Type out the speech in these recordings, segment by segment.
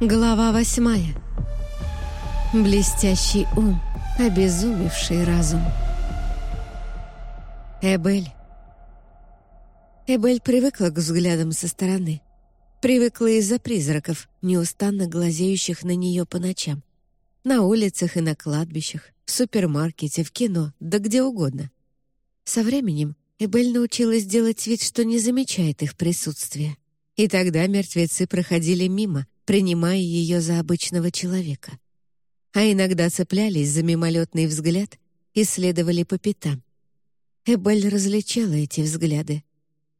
Глава восьмая. Блестящий ум, обезумевший разум. Эбель. Эбель привыкла к взглядам со стороны. Привыкла из-за призраков, неустанно глазеющих на нее по ночам. На улицах и на кладбищах, в супермаркете, в кино, да где угодно. Со временем Эбель научилась делать вид, что не замечает их присутствия. И тогда мертвецы проходили мимо, принимая ее за обычного человека. А иногда цеплялись за мимолетный взгляд и следовали по пятам. Эбель различала эти взгляды.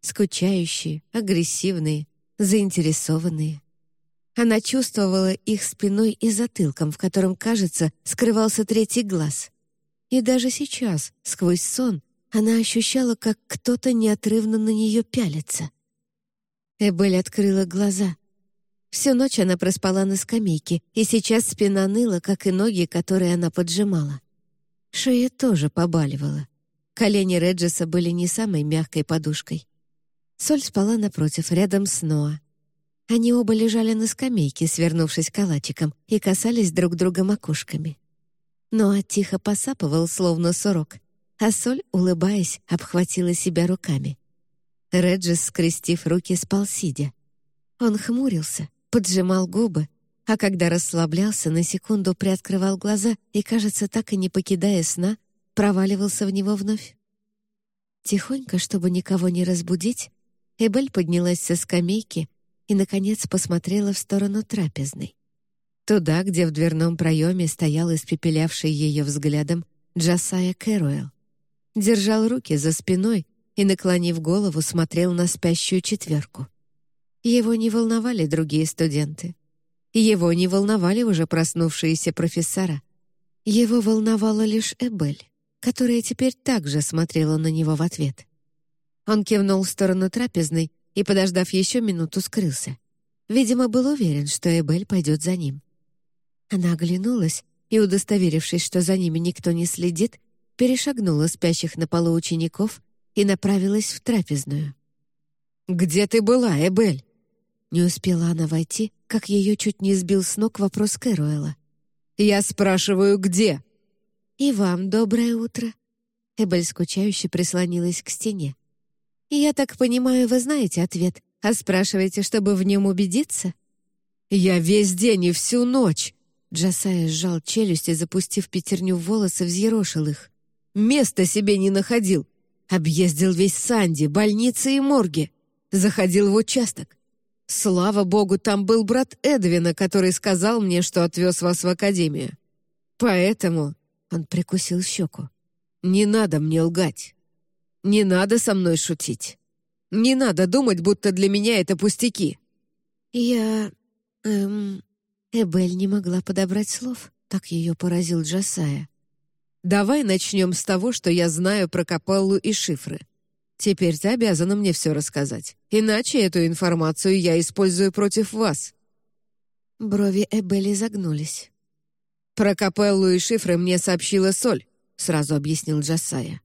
Скучающие, агрессивные, заинтересованные. Она чувствовала их спиной и затылком, в котором, кажется, скрывался третий глаз. И даже сейчас, сквозь сон, она ощущала, как кто-то неотрывно на нее пялится. Эбель открыла глаза — Всю ночь она проспала на скамейке, и сейчас спина ныла, как и ноги, которые она поджимала. Шея тоже побаливала. Колени Реджеса были не самой мягкой подушкой. Соль спала напротив, рядом с Ноа. Они оба лежали на скамейке, свернувшись калачиком, и касались друг друга макушками. Ноа тихо посапывал, словно сурок, а Соль, улыбаясь, обхватила себя руками. Реджес, скрестив руки, спал сидя. Он хмурился, поджимал губы, а когда расслаблялся, на секунду приоткрывал глаза и, кажется, так и не покидая сна, проваливался в него вновь. Тихонько, чтобы никого не разбудить, Эбель поднялась со скамейки и, наконец, посмотрела в сторону трапезной. Туда, где в дверном проеме стоял испепелявший ее взглядом Джасая Кэруэлл. Держал руки за спиной и, наклонив голову, смотрел на спящую четверку. Его не волновали другие студенты. Его не волновали уже проснувшиеся профессора. Его волновала лишь Эбель, которая теперь также смотрела на него в ответ. Он кивнул в сторону трапезной и, подождав еще минуту, скрылся. Видимо, был уверен, что Эбель пойдет за ним. Она оглянулась и, удостоверившись, что за ними никто не следит, перешагнула спящих на полу учеников и направилась в трапезную. «Где ты была, Эбель?» Не успела она войти, как ее чуть не сбил с ног вопрос Кэруэла. «Я спрашиваю, где?» «И вам доброе утро». Эбель скучающе прислонилась к стене. «Я так понимаю, вы знаете ответ, а спрашиваете, чтобы в нем убедиться?» «Я весь день и всю ночь!» Джасая сжал и, запустив пятерню в волосы, взъерошил их. «Места себе не находил. Объездил весь Санди, больницы и морги. Заходил в участок. Слава богу, там был брат Эдвина, который сказал мне, что отвез вас в академию. Поэтому...» — он прикусил щеку. «Не надо мне лгать. Не надо со мной шутить. Не надо думать, будто для меня это пустяки». «Я... эм...» Эбель не могла подобрать слов, так ее поразил Джасая. «Давай начнем с того, что я знаю про Капеллу и шифры. Теперь ты обязана мне все рассказать. Иначе эту информацию я использую против вас». Брови Эбели загнулись. «Про капеллу и шифры мне сообщила Соль», — сразу объяснил Джасая.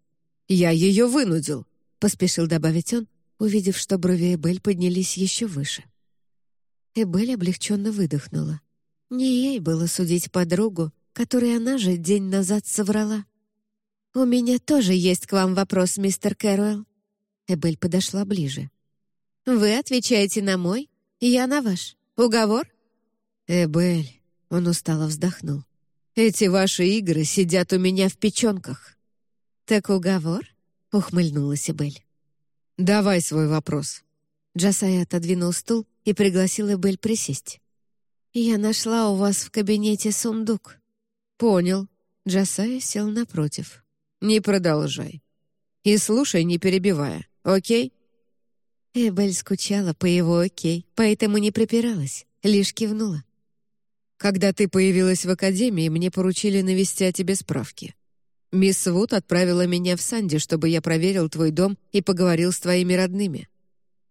«Я ее вынудил», — поспешил добавить он, увидев, что брови Эбель поднялись еще выше. Эбель облегченно выдохнула. Не ей было судить подругу, которой она же день назад соврала. «У меня тоже есть к вам вопрос, мистер Кэруэлл», Эбель подошла ближе. «Вы отвечаете на мой, я на ваш. Уговор?» «Эбель», — он устало вздохнул, «эти ваши игры сидят у меня в печенках». «Так уговор?» — ухмыльнулась Эбель. «Давай свой вопрос». Джасай отодвинул стул и пригласил Эбель присесть. «Я нашла у вас в кабинете сундук». «Понял». Джасай сел напротив. «Не продолжай. И слушай, не перебивая. Окей?» Эбель скучала по его «окей», поэтому не припиралась, лишь кивнула. «Когда ты появилась в академии, мне поручили навести о тебе справки. Мисс Вуд отправила меня в Санди, чтобы я проверил твой дом и поговорил с твоими родными.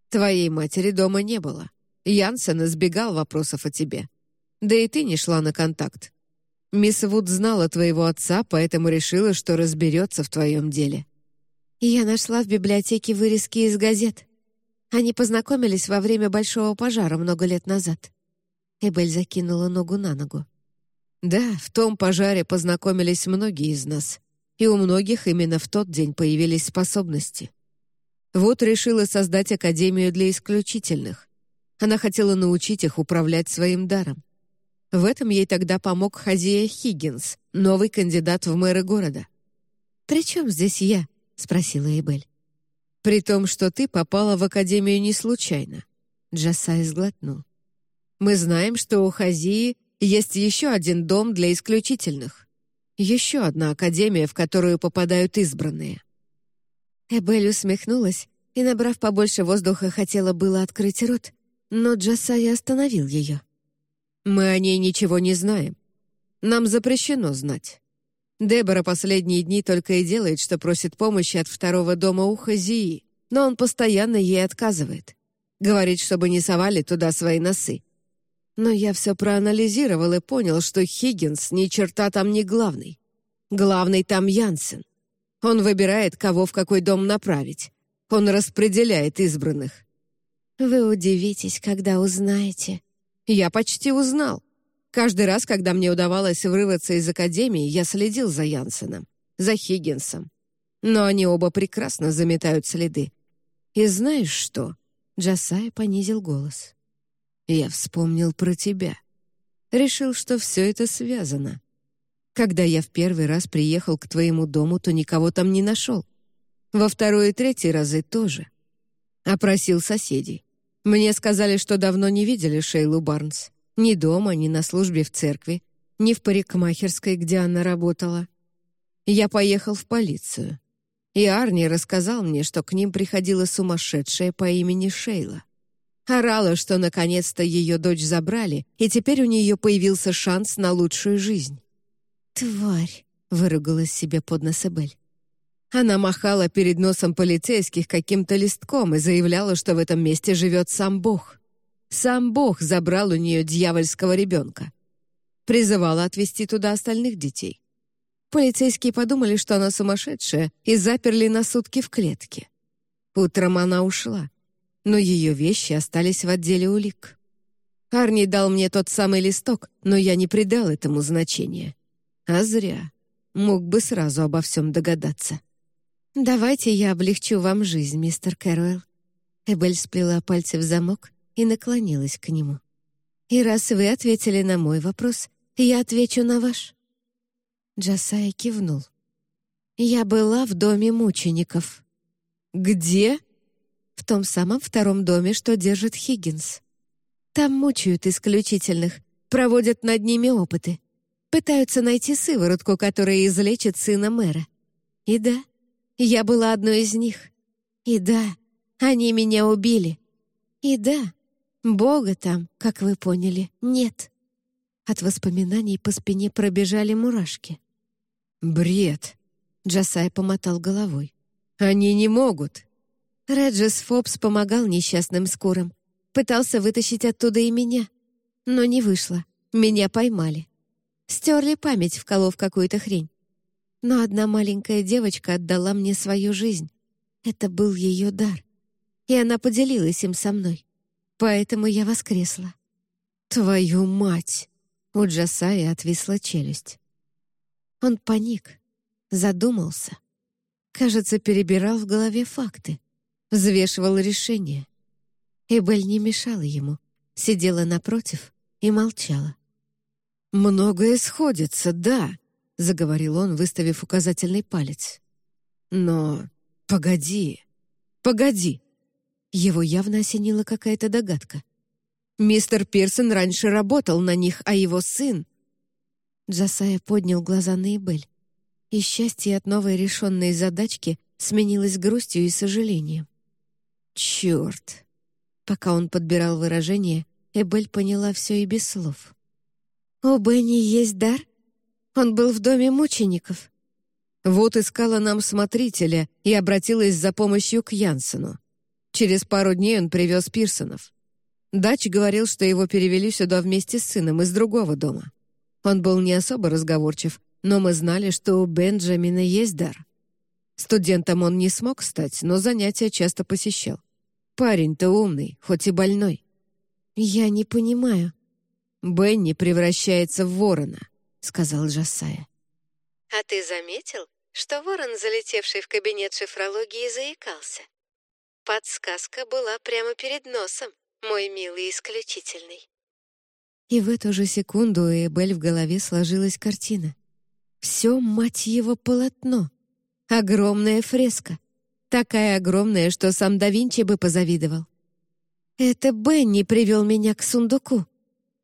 Твоей матери дома не было. Янсен избегал вопросов о тебе. Да и ты не шла на контакт. Мисс Вуд знала твоего отца, поэтому решила, что разберется в твоем деле. Я нашла в библиотеке вырезки из газет. Они познакомились во время большого пожара много лет назад. Эбель закинула ногу на ногу. «Да, в том пожаре познакомились многие из нас, и у многих именно в тот день появились способности. Вот решила создать Академию для исключительных. Она хотела научить их управлять своим даром. В этом ей тогда помог Хазия Хиггинс, новый кандидат в мэры города. «При чем здесь я?» — спросила Эбель. «При том, что ты попала в Академию не случайно», — Джасай сглотнул. «Мы знаем, что у Хазии есть еще один дом для исключительных. Еще одна академия, в которую попадают избранные». Эбель усмехнулась и, набрав побольше воздуха, хотела было открыть рот, но Джасай остановил ее. «Мы о ней ничего не знаем. Нам запрещено знать. Дебора последние дни только и делает, что просит помощи от второго дома у Хазии, но он постоянно ей отказывает. Говорит, чтобы не совали туда свои носы. Но я все проанализировал и понял, что Хиггинс ни черта там не главный. Главный там Янсен. Он выбирает, кого в какой дом направить. Он распределяет избранных. Вы удивитесь, когда узнаете. Я почти узнал. Каждый раз, когда мне удавалось вырваться из академии, я следил за Янсеном, за Хиггинсом. Но они оба прекрасно заметают следы. И знаешь что? Джасай понизил голос. Я вспомнил про тебя. Решил, что все это связано. Когда я в первый раз приехал к твоему дому, то никого там не нашел. Во второй и третий разы тоже. Опросил соседей. Мне сказали, что давно не видели Шейлу Барнс. Ни дома, ни на службе в церкви, ни в парикмахерской, где она работала. Я поехал в полицию. И Арни рассказал мне, что к ним приходила сумасшедшая по имени Шейла. Орала, что наконец-то ее дочь забрали, и теперь у нее появился шанс на лучшую жизнь. «Тварь!» — выругалась себе под нос Эбель. Она махала перед носом полицейских каким-то листком и заявляла, что в этом месте живет сам Бог. Сам Бог забрал у нее дьявольского ребенка. Призывала отвезти туда остальных детей. Полицейские подумали, что она сумасшедшая, и заперли на сутки в клетке. Утром она ушла, но ее вещи остались в отделе улик. Арни дал мне тот самый листок, но я не придал этому значения. А зря. Мог бы сразу обо всем догадаться. «Давайте я облегчу вам жизнь, мистер Кэруэлл». Эбель сплела пальцы в замок и наклонилась к нему. «И раз вы ответили на мой вопрос, я отвечу на ваш». Джасай кивнул. «Я была в доме мучеников». «Где?» «В том самом втором доме, что держит Хиггинс. Там мучают исключительных, проводят над ними опыты, пытаются найти сыворотку, которая излечит сына мэра. И да, я была одной из них. И да, они меня убили. И да, Бога там, как вы поняли, нет. От воспоминаний по спине пробежали мурашки. «Бред!» — Джасай помотал головой. «Они не могут!» Реджес Фобс помогал несчастным скурам. Пытался вытащить оттуда и меня. Но не вышло. Меня поймали. Стерли память, вколов какую-то хрень. Но одна маленькая девочка отдала мне свою жизнь. Это был ее дар. И она поделилась им со мной. Поэтому я воскресла. «Твою мать!» У Джасая отвисла челюсть. Он паник, задумался. Кажется, перебирал в голове факты, взвешивал решения. Эбель не мешала ему, сидела напротив и молчала. «Многое сходится, да», — заговорил он, выставив указательный палец. «Но погоди, погоди!» Его явно осенила какая-то догадка. «Мистер Пирсон раньше работал на них, а его сын...» Джасая поднял глаза на Эбель. И счастье от новой решенной задачки сменилось грустью и сожалением. «Черт!» Пока он подбирал выражение, Эбель поняла все и без слов. «У Бенни есть дар? Он был в доме мучеников». Вот искала нам смотрителя и обратилась за помощью к Янсену. Через пару дней он привез Пирсонов. Дач говорил, что его перевели сюда вместе с сыном из другого дома. Он был не особо разговорчив, но мы знали, что у Бенджамина есть дар. Студентом он не смог стать, но занятия часто посещал. Парень-то умный, хоть и больной. «Я не понимаю». Бенни превращается в ворона», — сказал Джасая. «А ты заметил, что ворон, залетевший в кабинет шифрологии, заикался? Подсказка была прямо перед носом, мой милый исключительный». И в эту же секунду у Эбель в голове сложилась картина. Все, мать его, полотно. Огромная фреска. Такая огромная, что сам да Винчи бы позавидовал. «Это Бенни привел меня к сундуку».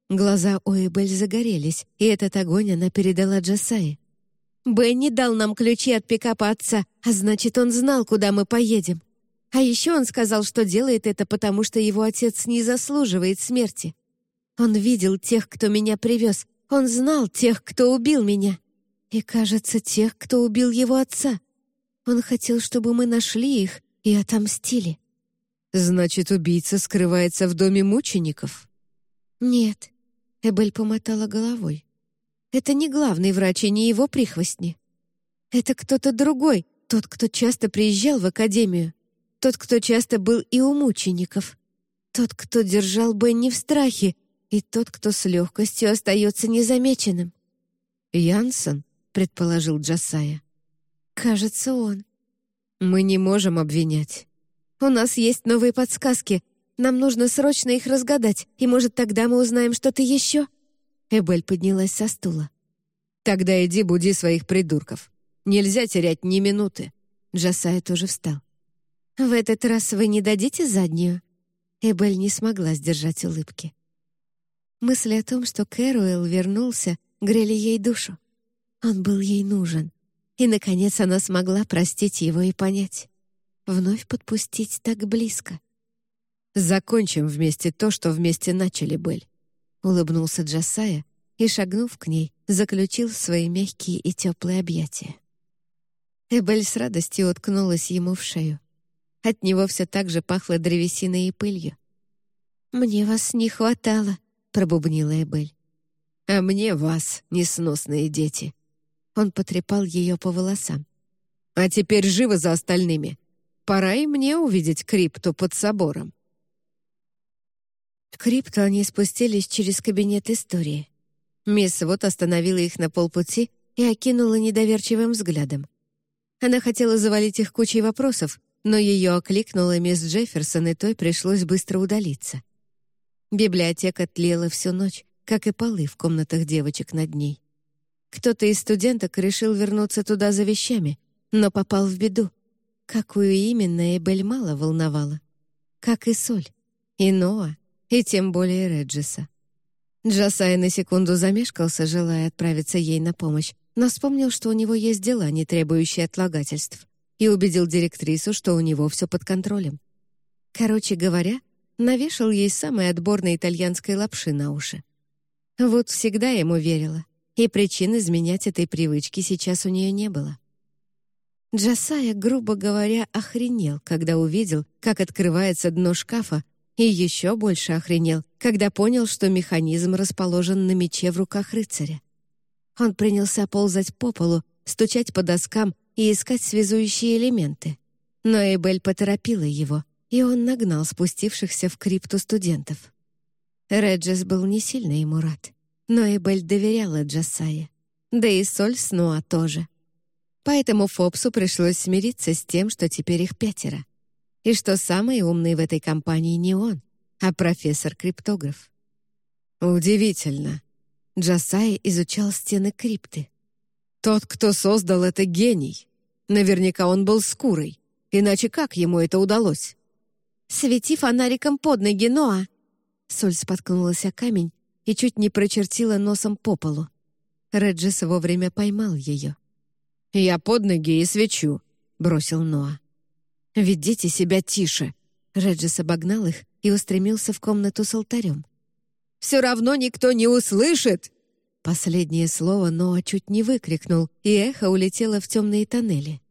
Глаза у Эбель загорелись, и этот огонь она передала Джасае. «Бенни дал нам ключи от пикапа отца, а значит, он знал, куда мы поедем. А еще он сказал, что делает это, потому что его отец не заслуживает смерти. Он видел тех, кто меня привез. Он знал тех, кто убил меня. И, кажется, тех, кто убил его отца. Он хотел, чтобы мы нашли их и отомстили. Значит, убийца скрывается в доме мучеников? Нет. Эбель помотала головой. Это не главный врач и не его прихвостни. Это кто-то другой, тот, кто часто приезжал в академию. Тот, кто часто был и у мучеников. Тот, кто держал Бенни в страхе, и тот, кто с легкостью остается незамеченным. Янсен, предположил Джасая. Кажется, он. Мы не можем обвинять. У нас есть новые подсказки. Нам нужно срочно их разгадать, и, может, тогда мы узнаем что-то еще?» Эбель поднялась со стула. «Тогда иди буди своих придурков. Нельзя терять ни минуты». Джасая тоже встал. «В этот раз вы не дадите заднюю?» Эбель не смогла сдержать улыбки. Мысли о том, что Кэруэлл вернулся, грели ей душу. Он был ей нужен. И, наконец, она смогла простить его и понять. Вновь подпустить так близко. «Закончим вместе то, что вместе начали, Бель», — улыбнулся Джасая и, шагнув к ней, заключил свои мягкие и теплые объятия. Эбель с радостью уткнулась ему в шею. От него все так же пахло древесиной и пылью. «Мне вас не хватало», — пробубнила Эбель. «А мне вас, несносные дети», он потрепал ее по волосам. «А теперь живо за остальными. Пора и мне увидеть крипту под собором». В крипту они спустились через кабинет истории. Мисс вот остановила их на полпути и окинула недоверчивым взглядом. Она хотела завалить их кучей вопросов, но ее окликнула мисс Джефферсон, и той пришлось быстро удалиться. Библиотека тлела всю ночь, как и полы в комнатах девочек над ней. Кто-то из студенток решил вернуться туда за вещами, но попал в беду. Какую именно Эбель мало волновала. Как и Соль, и Ноа, и тем более Реджиса. Джасай на секунду замешкался, желая отправиться ей на помощь, но вспомнил, что у него есть дела, не требующие отлагательств, и убедил директрису, что у него все под контролем. Короче говоря, навешал ей самой отборной итальянской лапши на уши. Вот всегда ему верила — и причин изменять этой привычке сейчас у нее не было. Джасая, грубо говоря, охренел, когда увидел, как открывается дно шкафа, и еще больше охренел, когда понял, что механизм расположен на мече в руках рыцаря. Он принялся ползать по полу, стучать по доскам и искать связующие элементы. Но Эбель поторопила его, и он нагнал спустившихся в крипту студентов. Реджес был не сильно ему рад. Но Эбель доверяла Джасае. Да и Соль с Ноа тоже. Поэтому Фобсу пришлось смириться с тем, что теперь их пятеро. И что самый умный в этой компании не он, а профессор-криптограф. Удивительно. Джасай изучал стены крипты. Тот, кто создал это гений. Наверняка он был скурой. Иначе как ему это удалось? «Свети фонариком под ноги, Ноа!» Соль споткнулась о камень и чуть не прочертила носом по полу. Реджис вовремя поймал ее. «Я под ноги и свечу», — бросил Ноа. «Ведите себя тише!» Реджис обогнал их и устремился в комнату с алтарем. «Все равно никто не услышит!» Последнее слово Ноа чуть не выкрикнул, и эхо улетело в темные тоннели.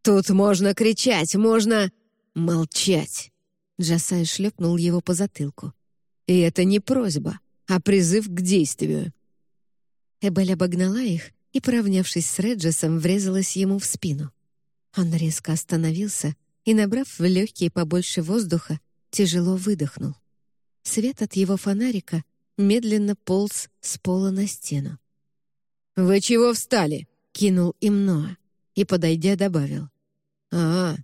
«Тут можно кричать, можно...» «Молчать!» Джасай шлепнул его по затылку. «И это не просьба а призыв к действию. Эбель обогнала их и, поравнявшись с Реджесом, врезалась ему в спину. Он резко остановился и, набрав в легкие побольше воздуха, тяжело выдохнул. Свет от его фонарика медленно полз с пола на стену. «Вы чего встали?» — кинул им Ноа и, подойдя, добавил. «А,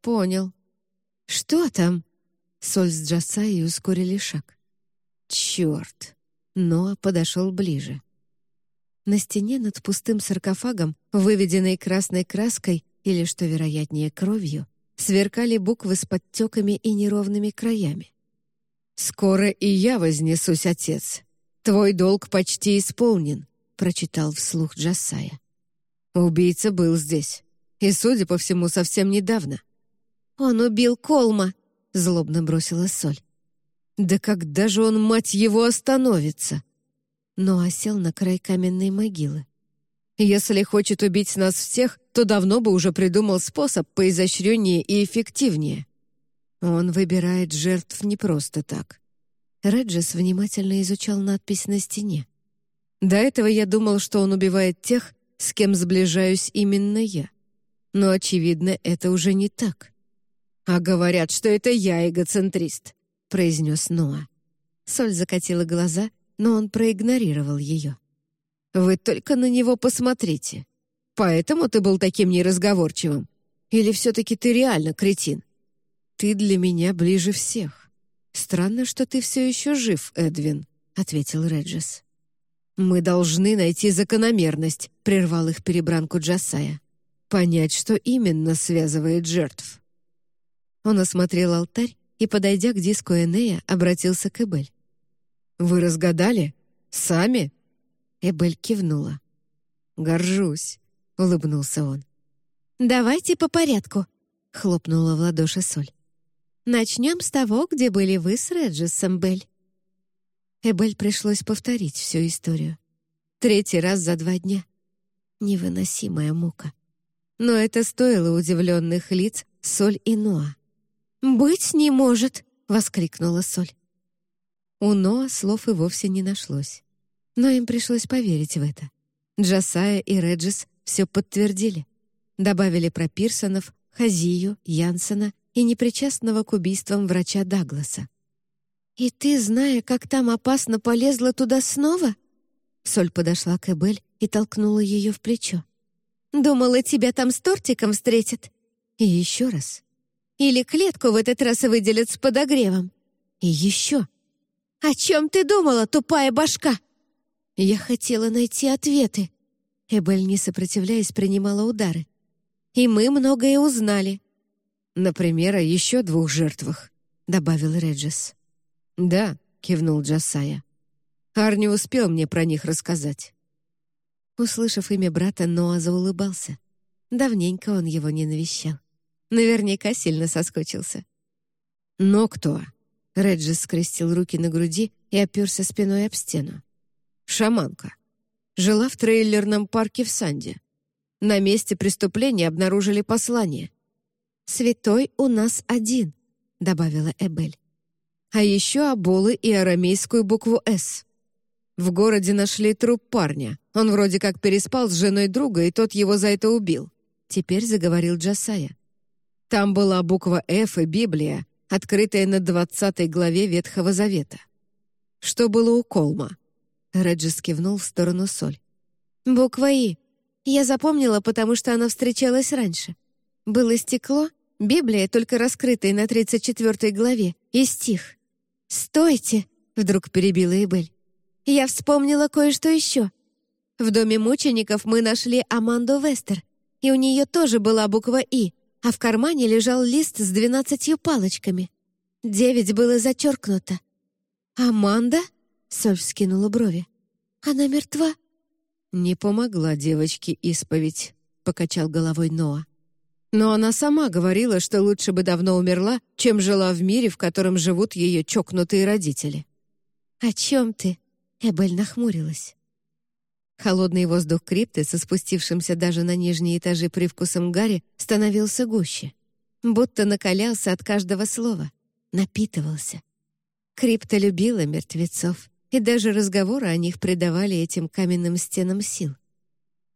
понял». «Что там?» Соль с Джасаей ускорили шаг. «Черт!» Ноа подошел ближе. На стене над пустым саркофагом, выведенной красной краской или, что вероятнее, кровью, сверкали буквы с подтеками и неровными краями. «Скоро и я вознесусь, отец. Твой долг почти исполнен», — прочитал вслух Джасая. «Убийца был здесь, и, судя по всему, совсем недавно». «Он убил Колма», — злобно бросила Соль. «Да когда же он, мать его, остановится?» Но осел на край каменной могилы. «Если хочет убить нас всех, то давно бы уже придумал способ поизощреннее и эффективнее». Он выбирает жертв не просто так. Реджес внимательно изучал надпись на стене. До этого я думал, что он убивает тех, с кем сближаюсь именно я. Но, очевидно, это уже не так. «А говорят, что это я эгоцентрист», — произнес Ноа. Соль закатила глаза, но он проигнорировал ее. «Вы только на него посмотрите. Поэтому ты был таким неразговорчивым? Или все-таки ты реально кретин?» «Ты для меня ближе всех. Странно, что ты все еще жив, Эдвин», — ответил Реджес. «Мы должны найти закономерность», — прервал их перебранку Джасая. «Понять, что именно связывает жертв». Он осмотрел алтарь и, подойдя к диску Энея, обратился к Эбель. «Вы разгадали? Сами?» Эбель кивнула. «Горжусь», — улыбнулся он. «Давайте по порядку», — хлопнула в ладоши Соль. Начнем с того, где были вы с Реджисом, Бель». Эбель пришлось повторить всю историю. Третий раз за два дня. Невыносимая мука. Но это стоило удивленных лиц Соль и Ноа. «Быть не может!» — воскликнула Соль. У Ноа слов и вовсе не нашлось. Но им пришлось поверить в это. Джасая и Реджис все подтвердили. Добавили про Пирсонов, Хазию, Янсена и непричастного к убийствам врача Дагласа. «И ты, зная, как там опасно, полезла туда снова?» Соль подошла к Эбель и толкнула ее в плечо. «Думала, тебя там с тортиком встретят?» И еще раз. «Или клетку в этот раз выделят с подогревом?» И еще. «О чем ты думала, тупая башка?» Я хотела найти ответы. Эбель, не сопротивляясь, принимала удары. И мы многое узнали. «Например, о еще двух жертвах», — добавил Реджес. «Да», — кивнул Джасая. «Арни успел мне про них рассказать». Услышав имя брата, Ноа заулыбался. Давненько он его не навещал. Наверняка сильно соскучился. «Но кто?» Реджис скрестил руки на груди и оперся спиной об стену. «Шаманка. Жила в трейлерном парке в Санде. На месте преступления обнаружили послание. «Святой у нас один», — добавила Эбель. «А еще оболы и арамейскую букву «С». В городе нашли труп парня. Он вроде как переспал с женой друга, и тот его за это убил. Теперь заговорил Джасая. Там была буква «Ф» и Библия, открытая на двадцатой главе Ветхого Завета. Что было у Колма? Реджис кивнул в сторону Соль. «Буква «И». Я запомнила, потому что она встречалась раньше. Было стекло, Библия, только раскрытая на 34 главе, и стих. «Стойте!» — вдруг перебила Эбель. «Я вспомнила кое-что еще. В доме мучеников мы нашли Аманду Вестер, и у нее тоже была буква «И», а в кармане лежал лист с двенадцатью палочками. Девять было зачеркнуто. «Аманда?» — Соль вскинула брови. «Она мертва?» «Не помогла девочке исповедь», — покачал головой Ноа. Но она сама говорила, что лучше бы давно умерла, чем жила в мире, в котором живут ее чокнутые родители. «О чем ты?» — Эбель нахмурилась. Холодный воздух крипты, со спустившимся даже на нижние этажи привкусом гари, становился гуще. Будто накалялся от каждого слова, напитывался. Крипта любила мертвецов, и даже разговоры о них придавали этим каменным стенам сил.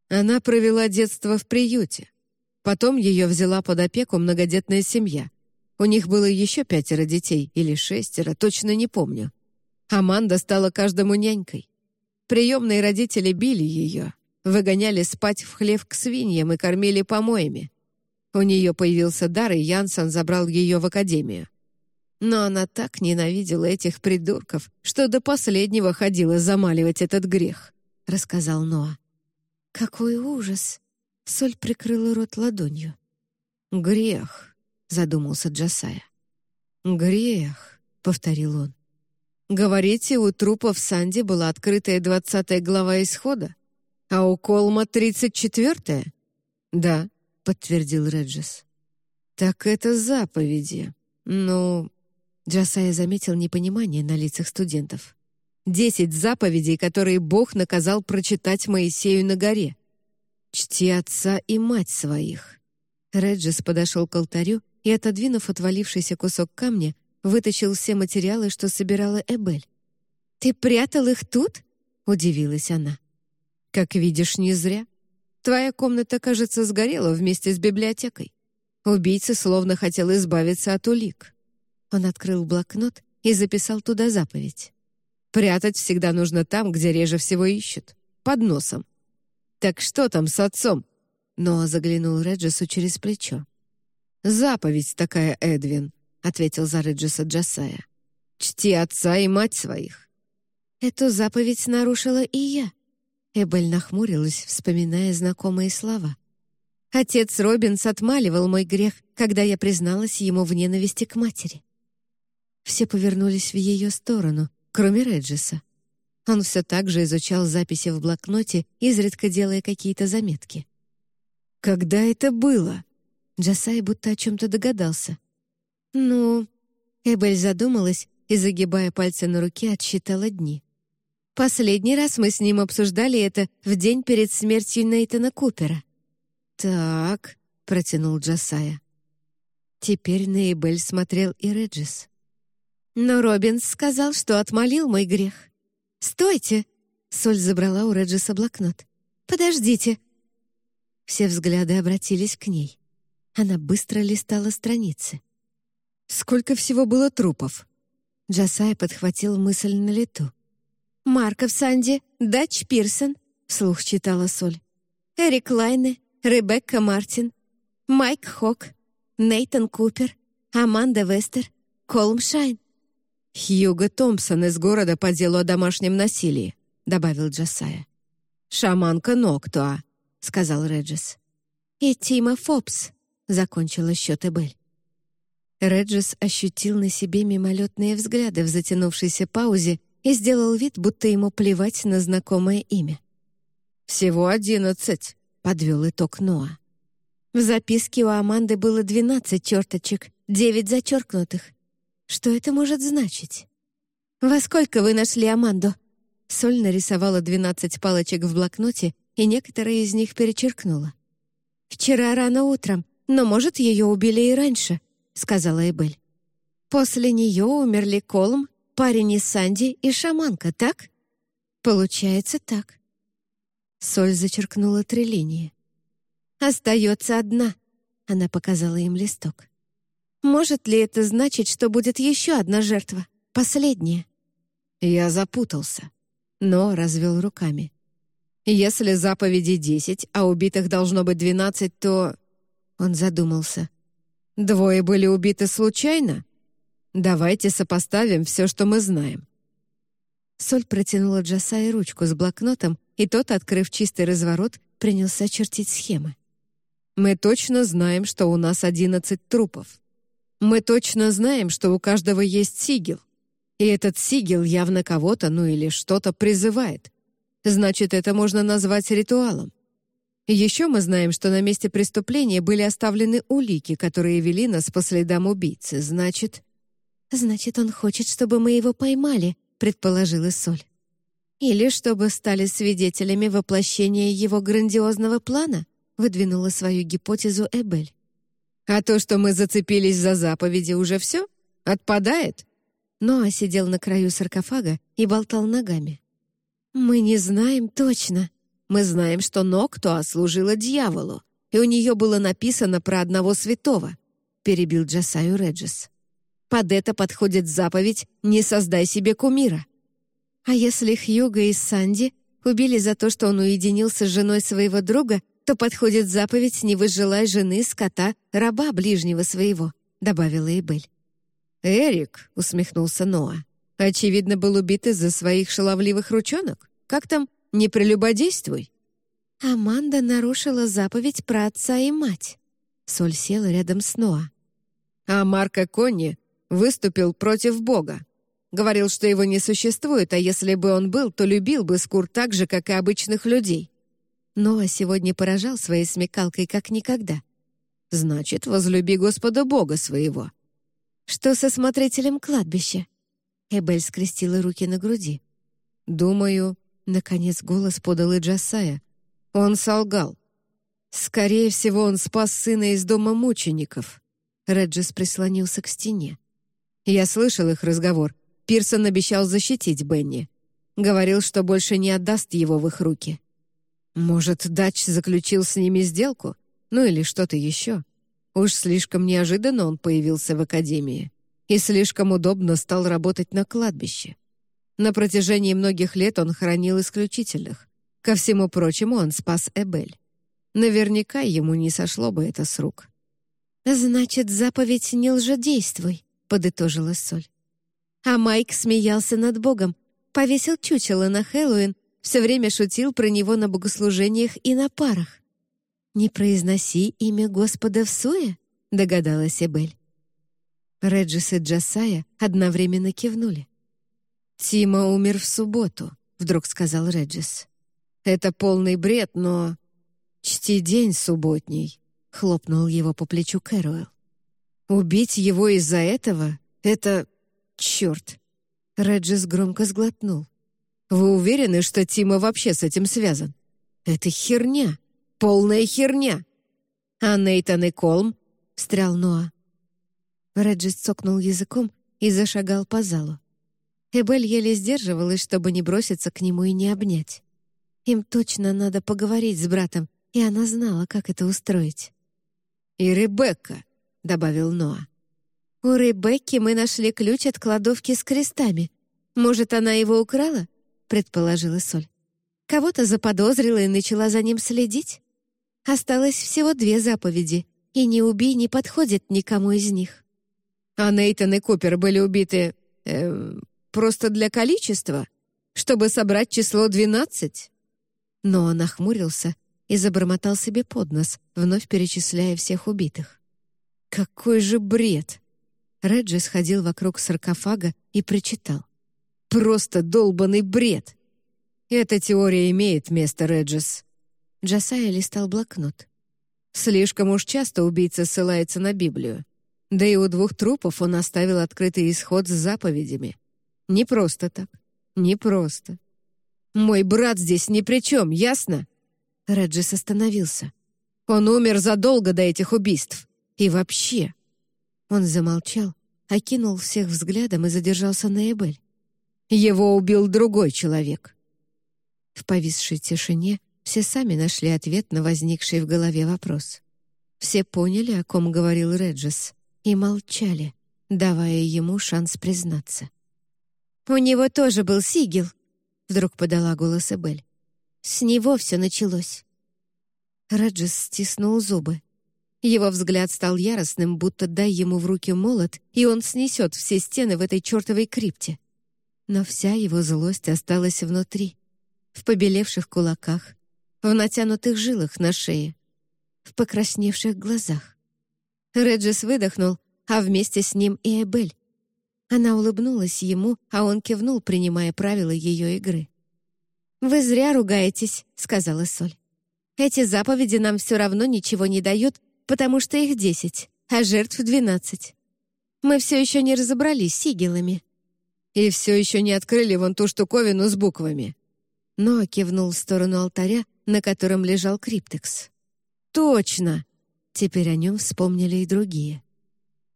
Она провела детство в приюте, Потом ее взяла под опеку многодетная семья. У них было еще пятеро детей или шестеро, точно не помню. Аманда стала каждому нянькой. Приемные родители били ее, выгоняли спать в хлев к свиньям и кормили помоями. У нее появился дар, и Янсон забрал ее в академию. Но она так ненавидела этих придурков, что до последнего ходила замаливать этот грех, — рассказал Ноа. «Какой ужас!» — Соль прикрыла рот ладонью. «Грех», — задумался Джасая. «Грех», — повторил он. «Говорите, у трупа в Санде была открытая двадцатая глава Исхода, а у Колма тридцать четвертая?» «Да», — подтвердил Реджес. «Так это заповеди. Ну...» Джасая заметил непонимание на лицах студентов. «Десять заповедей, которые Бог наказал прочитать Моисею на горе. Чти отца и мать своих». Реджес подошел к алтарю и, отодвинув отвалившийся кусок камня, вытащил все материалы, что собирала Эбель. «Ты прятал их тут?» — удивилась она. «Как видишь, не зря. Твоя комната, кажется, сгорела вместе с библиотекой. Убийца словно хотел избавиться от улик. Он открыл блокнот и записал туда заповедь. Прятать всегда нужно там, где реже всего ищут. Под носом. «Так что там с отцом?» Ноа заглянул Реджесу через плечо. «Заповедь такая, Эдвин», — ответил за Реджеса Джасая. «Чти отца и мать своих». «Эту заповедь нарушила и я», Эбель нахмурилась, вспоминая знакомые слова. Отец Робинс отмаливал мой грех, когда я призналась ему в ненависти к матери. Все повернулись в ее сторону, кроме Реджиса. Он все так же изучал записи в блокноте, изредка делая какие-то заметки. «Когда это было?» Джасай будто о чем-то догадался. «Ну...» Эбель задумалась и, загибая пальцы на руке, отсчитала дни. Последний раз мы с ним обсуждали это в день перед смертью Нейтана Купера». «Так», — протянул Джасая. Теперь на Эбель смотрел и Реджис. Но Робинс сказал, что отмолил мой грех. «Стойте!» — Соль забрала у Реджиса блокнот. «Подождите!» Все взгляды обратились к ней. Она быстро листала страницы. «Сколько всего было трупов?» Джасай подхватил мысль на лету. Марков Санди, Дач Пирсон, вслух читала Соль. Эрик Лайне, Ребекка Мартин, Майк Хок, Нейтан Купер, Аманда Вестер, Колм Шайн. «Хьюго Томпсон из города по делу о домашнем насилии», — добавил Джасая. «Шаманка Ноктуа», — сказал Реджис. «И Тима Фопс», — закончила счет Эбель. Реджис ощутил на себе мимолетные взгляды в затянувшейся паузе и сделал вид, будто ему плевать на знакомое имя. «Всего одиннадцать», — подвел итог Ноа. В записке у Аманды было двенадцать черточек, девять зачеркнутых. Что это может значить? «Во сколько вы нашли Аманду?» Соль нарисовала двенадцать палочек в блокноте, и некоторые из них перечеркнула. «Вчера рано утром, но, может, ее убили и раньше», — сказала Эбель. После нее умерли Колм Парень из Санди и шаманка, так? Получается так. Соль зачеркнула три линии. Остается одна. Она показала им листок. Может ли это значить, что будет еще одна жертва? Последняя? Я запутался. Но развел руками. Если заповеди десять, а убитых должно быть двенадцать, то... Он задумался. Двое были убиты случайно? Давайте сопоставим все, что мы знаем». Соль протянула Джасай ручку с блокнотом, и тот, открыв чистый разворот, принялся чертить схемы. «Мы точно знаем, что у нас одиннадцать трупов. Мы точно знаем, что у каждого есть сигил. И этот сигил явно кого-то, ну или что-то призывает. Значит, это можно назвать ритуалом. Еще мы знаем, что на месте преступления были оставлены улики, которые вели нас по следам убийцы. Значит, «Значит, он хочет, чтобы мы его поймали», — предположила Соль. «Или чтобы стали свидетелями воплощения его грандиозного плана», — выдвинула свою гипотезу Эбель. «А то, что мы зацепились за заповеди, уже все? Отпадает?» Ноа сидел на краю саркофага и болтал ногами. «Мы не знаем точно. Мы знаем, что Ноктуа служила дьяволу, и у нее было написано про одного святого», — перебил Джасаю Реджес. Под это подходит заповедь «Не создай себе кумира». А если Хьюга и Санди убили за то, что он уединился с женой своего друга, то подходит заповедь «Не выжелай жены, скота, раба ближнего своего», — добавила Эбель. «Эрик», — усмехнулся Ноа, — «очевидно, был убит из-за своих шаловливых ручонок. Как там, не прелюбодействуй?» Аманда нарушила заповедь про отца и мать. Соль села рядом с Ноа. А Марко Конни выступил против Бога. Говорил, что его не существует, а если бы он был, то любил бы скур так же, как и обычных людей. Ноа сегодня поражал своей смекалкой как никогда. «Значит, возлюби Господа Бога своего». «Что со смотрителем кладбища?» Эбель скрестила руки на груди. «Думаю...» — наконец голос подал и Джасая. «Он солгал. Скорее всего, он спас сына из дома мучеников». Реджис прислонился к стене. Я слышал их разговор. Пирсон обещал защитить Бенни. Говорил, что больше не отдаст его в их руки. Может, Дач заключил с ними сделку? Ну или что-то еще? Уж слишком неожиданно он появился в академии. И слишком удобно стал работать на кладбище. На протяжении многих лет он хранил исключительных. Ко всему прочему, он спас Эбель. Наверняка ему не сошло бы это с рук. «Значит, заповедь «не лжедействуй», — подытожила Соль. А Майк смеялся над Богом, повесил чучело на Хэллоуин, все время шутил про него на богослужениях и на парах. «Не произноси имя Господа в суе», — догадалась Эбель. Реджис и Джасая одновременно кивнули. «Тима умер в субботу», — вдруг сказал Реджис. «Это полный бред, но...» «Чти день субботний», — хлопнул его по плечу Кэруэлл. «Убить его из-за этого — это... черт!» Реджис громко сглотнул. «Вы уверены, что Тима вообще с этим связан? Это херня, полная херня!» «А Нейтан и Колм?» — встрял Ноа. Реджис цокнул языком и зашагал по залу. Эбель еле сдерживалась, чтобы не броситься к нему и не обнять. Им точно надо поговорить с братом, и она знала, как это устроить. «И Ребекка», — добавил Ноа. «У Ребекки мы нашли ключ от кладовки с крестами. Может, она его украла?» — предположила Соль. «Кого-то заподозрила и начала за ним следить? Осталось всего две заповеди, и «не убей» не подходит никому из них». «А Нейтан и Купер были убиты... Э, просто для количества? Чтобы собрать число двенадцать?» Но он нахмурился и забормотал себе под нос, вновь перечисляя всех убитых. «Какой же бред!» Реджи сходил вокруг саркофага и прочитал. «Просто долбанный бред!» «Эта теория имеет место, Реджис». Джасая листал блокнот. «Слишком уж часто убийца ссылается на Библию. Да и у двух трупов он оставил открытый исход с заповедями. Не просто так. Не просто. Мой брат здесь ни при чем, ясно?» Реджис остановился. «Он умер задолго до этих убийств. И вообще...» Он замолчал, окинул всех взглядом и задержался на Эбель. «Его убил другой человек». В повисшей тишине все сами нашли ответ на возникший в голове вопрос. Все поняли, о ком говорил Реджис, и молчали, давая ему шанс признаться. «У него тоже был сигил», Вдруг подала голос Эбель. «С него все началось». Раджис стиснул зубы. Его взгляд стал яростным, будто дай ему в руки молот, и он снесет все стены в этой чертовой крипте. Но вся его злость осталась внутри, в побелевших кулаках, в натянутых жилах на шее, в покрасневших глазах. Реджис выдохнул, а вместе с ним и Эбель. Она улыбнулась ему, а он кивнул, принимая правила ее игры. «Вы зря ругаетесь», — сказала Соль. «Эти заповеди нам все равно ничего не дают, потому что их десять, а жертв двенадцать. Мы все еще не разобрались с игелами». «И все еще не открыли вон ту штуковину с буквами». Но кивнул в сторону алтаря, на котором лежал криптекс. «Точно!» Теперь о нем вспомнили и другие.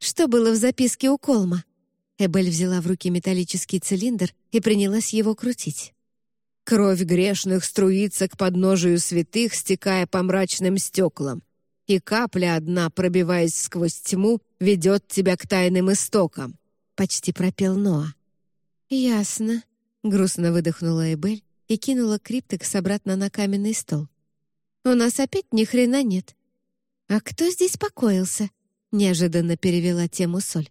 «Что было в записке у Колма?» Эбель взяла в руки металлический цилиндр и принялась его крутить. «Кровь грешных струится к подножию святых, стекая по мрачным стеклам, и капля одна, пробиваясь сквозь тьму, ведет тебя к тайным истокам», — почти пропел Ноа. «Ясно», — Грустно выдохнула Эбель и кинула криптекс обратно на каменный стол. «У нас опять ни хрена нет». «А кто здесь покоился?» — неожиданно перевела тему Соль.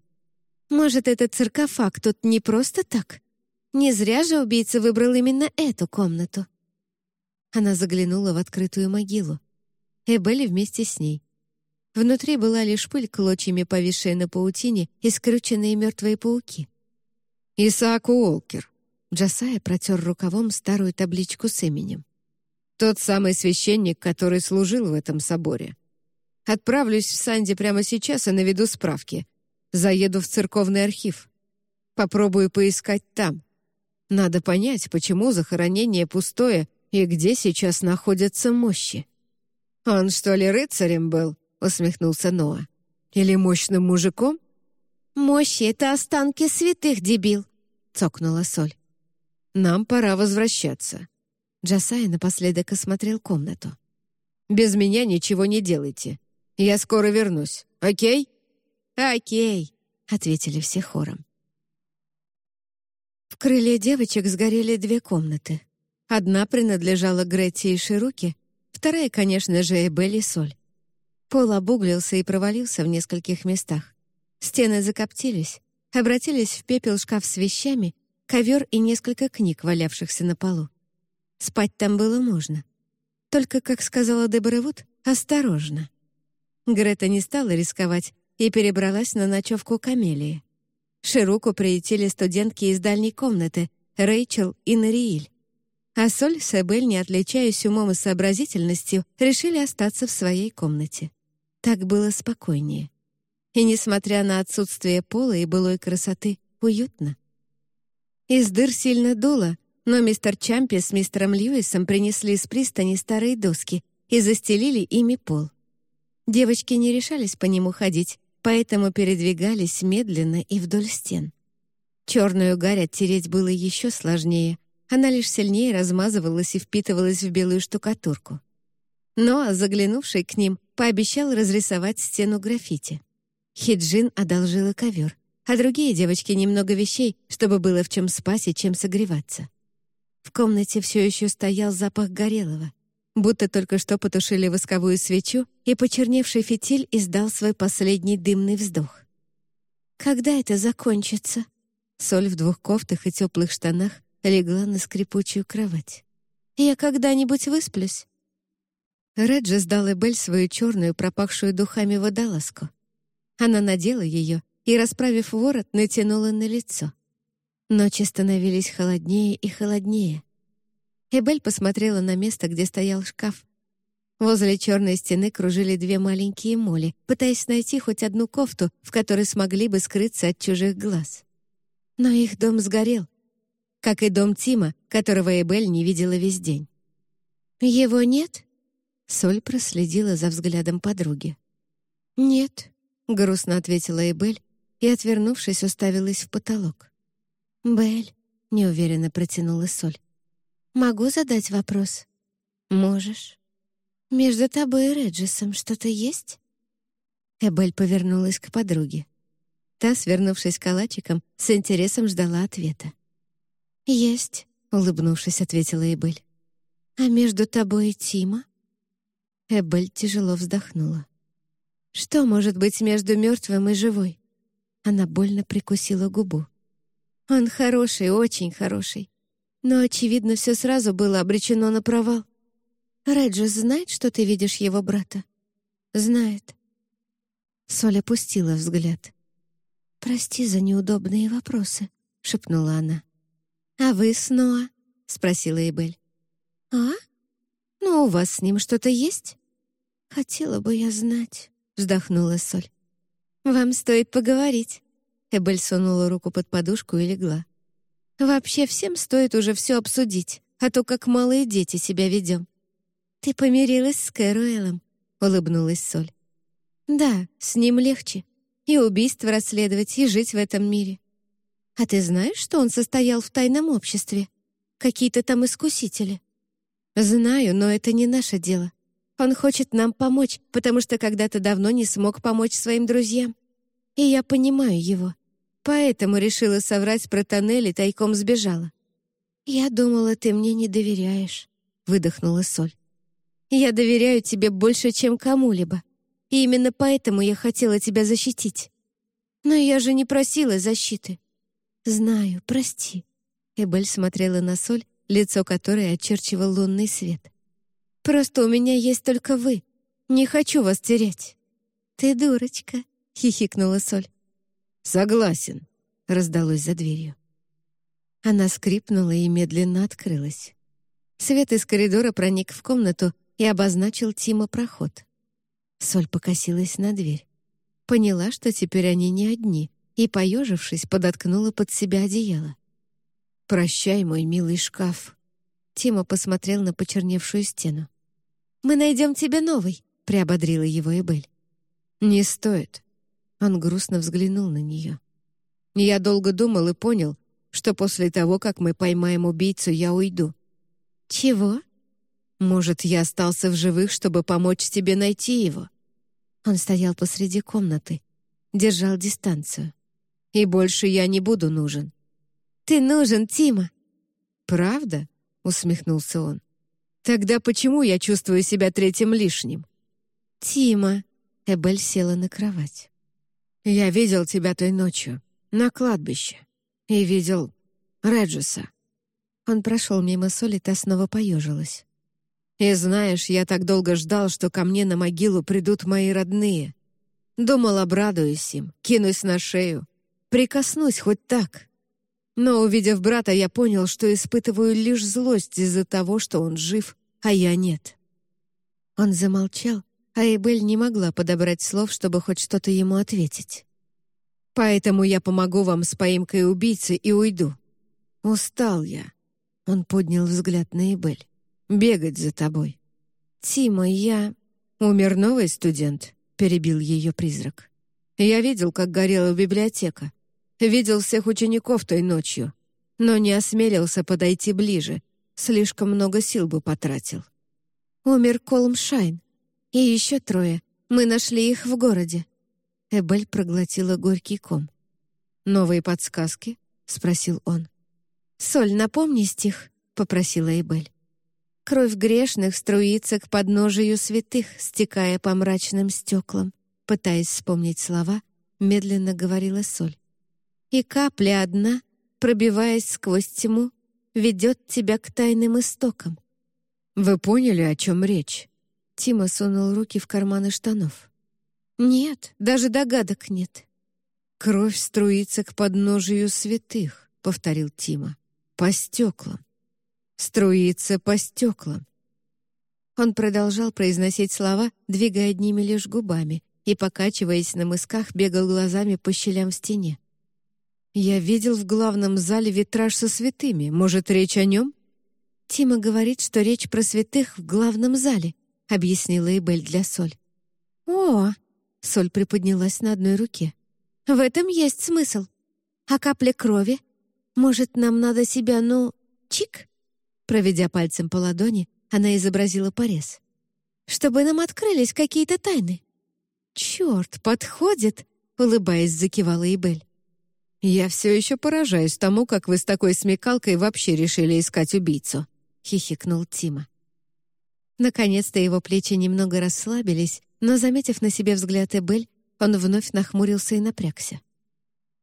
«Может, этот саркофаг тут не просто так? Не зря же убийца выбрал именно эту комнату». Она заглянула в открытую могилу. Эбелли вместе с ней. Внутри была лишь пыль клочьями, повисшая на паутине, и скрученные мертвые пауки. «Исаак Уолкер», Джасая протер рукавом старую табличку с именем. «Тот самый священник, который служил в этом соборе. Отправлюсь в Санди прямо сейчас и наведу справки. Заеду в церковный архив. Попробую поискать там. Надо понять, почему захоронение пустое и где сейчас находятся мощи». «Он что ли рыцарем был?» — усмехнулся Ноа. «Или мощным мужиком?» «Мощи — это останки святых, дебил!» — цокнула Соль. «Нам пора возвращаться». Джасай напоследок осмотрел комнату. «Без меня ничего не делайте. Я скоро вернусь. Окей?» «Окей», — ответили все хором. В крыле девочек сгорели две комнаты. Одна принадлежала Гретти и Шируке, вторая, конечно же, Эбель и Соль. Пол обуглился и провалился в нескольких местах. Стены закоптились, обратились в пепел шкаф с вещами ковер и несколько книг, валявшихся на полу. Спать там было можно. Только, как сказала Дебора Вуд, осторожно. Грета не стала рисковать и перебралась на ночевку к Амелии. Шируку приютили студентки из дальней комнаты, Рэйчел и Нарииль. А Соль с Эбель, не отличаясь умом и сообразительностью, решили остаться в своей комнате. Так было спокойнее. И, несмотря на отсутствие пола и былой красоты, уютно. Из дыр сильно дуло, но мистер Чампи с мистером Льюисом принесли из пристани старые доски и застелили ими пол. Девочки не решались по нему ходить, поэтому передвигались медленно и вдоль стен. Черную гарь оттереть было еще сложнее, она лишь сильнее размазывалась и впитывалась в белую штукатурку. Но, заглянувший к ним, пообещал разрисовать стену граффити. Хиджин одолжила ковер а другие девочки немного вещей, чтобы было в чем спать и чем согреваться. В комнате все еще стоял запах горелого, будто только что потушили восковую свечу, и почерневший фитиль издал свой последний дымный вздох. «Когда это закончится?» Соль в двух кофтах и теплых штанах легла на скрипучую кровать. «Я когда-нибудь высплюсь?» Реджи сдал Эбель свою черную, пропахшую духами водолазку. Она надела ее и, расправив ворот, натянула на лицо. Ночи становились холоднее и холоднее. Эбель посмотрела на место, где стоял шкаф. Возле черной стены кружили две маленькие моли, пытаясь найти хоть одну кофту, в которой смогли бы скрыться от чужих глаз. Но их дом сгорел, как и дом Тима, которого Эбель не видела весь день. «Его нет?» Соль проследила за взглядом подруги. «Нет», — грустно ответила Эбель и, отвернувшись, уставилась в потолок. «Белль», — неуверенно протянула Соль, — «могу задать вопрос?» «Можешь». «Между тобой и Реджисом что-то есть?» Эбель повернулась к подруге. Та, свернувшись калачиком, с интересом ждала ответа. «Есть», — улыбнувшись, ответила Эбель. «А между тобой и Тима?» Эбель тяжело вздохнула. «Что может быть между мертвым и живой?» Она больно прикусила губу. «Он хороший, очень хороший. Но, очевидно, все сразу было обречено на провал. Реджис знает, что ты видишь его брата?» «Знает». Соль опустила взгляд. «Прости за неудобные вопросы», — шепнула она. «А вы с Ноа?» — спросила Эбель. «А? Ну, у вас с ним что-то есть?» «Хотела бы я знать», — вздохнула Соль. «Вам стоит поговорить». Эбель сунула руку под подушку и легла. «Вообще всем стоит уже все обсудить, а то как малые дети себя ведем». «Ты помирилась с Кэруэлом», — улыбнулась Соль. «Да, с ним легче. И убийство расследовать, и жить в этом мире. А ты знаешь, что он состоял в тайном обществе? Какие-то там искусители?» «Знаю, но это не наше дело. Он хочет нам помочь, потому что когда-то давно не смог помочь своим друзьям. И я понимаю его. Поэтому решила соврать про тоннель и тайком сбежала. «Я думала, ты мне не доверяешь», — выдохнула Соль. «Я доверяю тебе больше, чем кому-либо, и именно поэтому я хотела тебя защитить. Но я же не просила защиты». «Знаю, прости». Эбель смотрела на Соль, лицо которой очерчивал лунный свет. «Просто у меня есть только вы. Не хочу вас терять». «Ты дурочка», — хихикнула Соль. «Согласен», — раздалось за дверью. Она скрипнула и медленно открылась. Свет из коридора проник в комнату и обозначил Тима проход. Соль покосилась на дверь. Поняла, что теперь они не одни, и, поежившись, подоткнула под себя одеяло. «Прощай, мой милый шкаф». Тима посмотрел на почерневшую стену. «Мы найдем тебе новый», — приободрила его Эбель. «Не стоит». Он грустно взглянул на нее. «Я долго думал и понял, что после того, как мы поймаем убийцу, я уйду». «Чего?» «Может, я остался в живых, чтобы помочь тебе найти его?» Он стоял посреди комнаты, держал дистанцию. «И больше я не буду нужен». «Ты нужен, Тима!» «Правда?» — усмехнулся он. «Тогда почему я чувствую себя третьим лишним?» «Тима!» — Эбель села на кровать. «Я видел тебя той ночью, на кладбище и видел Реджиса». Он прошел мимо Соли, та снова поежилась. «И знаешь, я так долго ждал, что ко мне на могилу придут мои родные. Думал, обрадуюсь им, кинусь на шею, прикоснусь хоть так. Но, увидев брата, я понял, что испытываю лишь злость из-за того, что он жив, а я нет». Он замолчал, а Эбель не могла подобрать слов, чтобы хоть что-то ему ответить. Поэтому я помогу вам с поимкой убийцы и уйду. Устал я. Он поднял взгляд на Эбель. Бегать за тобой. Тима, я... Умер новый студент, перебил ее призрак. Я видел, как горела библиотека. Видел всех учеников той ночью, но не осмелился подойти ближе. Слишком много сил бы потратил. Умер Колм Шайн. И еще трое. Мы нашли их в городе. Эбель проглотила горький ком. «Новые подсказки?» — спросил он. «Соль, напомни стих», — попросила Эбель. «Кровь грешных струится к подножию святых, стекая по мрачным стеклам», пытаясь вспомнить слова, медленно говорила Соль. «И капля одна, пробиваясь сквозь тьму, ведет тебя к тайным истокам». «Вы поняли, о чем речь?» Тима сунул руки в карманы штанов. «Нет, даже догадок нет». «Кровь струится к подножию святых», — повторил Тима. «По стеклам. Струится по стеклам». Он продолжал произносить слова, двигая одними лишь губами, и, покачиваясь на мысках, бегал глазами по щелям в стене. «Я видел в главном зале витраж со святыми. Может, речь о нем?» «Тима говорит, что речь про святых в главном зале», — объяснила Эбель для Соль. «О, Соль приподнялась на одной руке. «В этом есть смысл. А капля крови? Может, нам надо себя, ну, чик?» Проведя пальцем по ладони, она изобразила порез. «Чтобы нам открылись какие-то тайны». «Черт, подходит!» — улыбаясь, закивала Эбель. «Я все еще поражаюсь тому, как вы с такой смекалкой вообще решили искать убийцу», — хихикнул Тима. Наконец-то его плечи немного расслабились, но, заметив на себе взгляд Эбель, он вновь нахмурился и напрягся.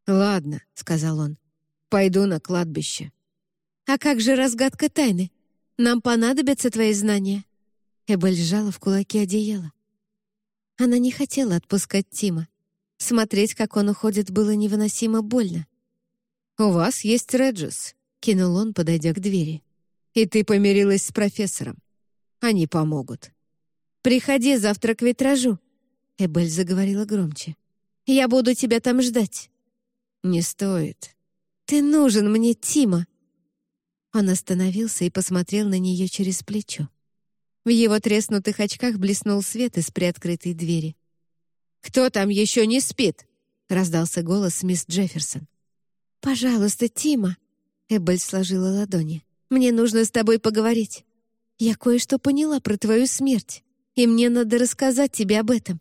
«Ладно», — сказал он, — «пойду на кладбище». «А как же разгадка тайны? Нам понадобятся твои знания». Эбель сжала в кулаки одеяло. Она не хотела отпускать Тима. Смотреть, как он уходит, было невыносимо больно. «У вас есть Реджис», — кинул он, подойдя к двери. «И ты помирилась с профессором. Они помогут». «Приходи завтра к витражу», — Эбель заговорила громче. «Я буду тебя там ждать». «Не стоит». «Ты нужен мне, Тима». Он остановился и посмотрел на нее через плечо. В его треснутых очках блеснул свет из приоткрытой двери. «Кто там еще не спит?» — раздался голос мисс Джефферсон. «Пожалуйста, Тима», — Эбель сложила ладони. «Мне нужно с тобой поговорить. Я кое-что поняла про твою смерть и мне надо рассказать тебе об этом.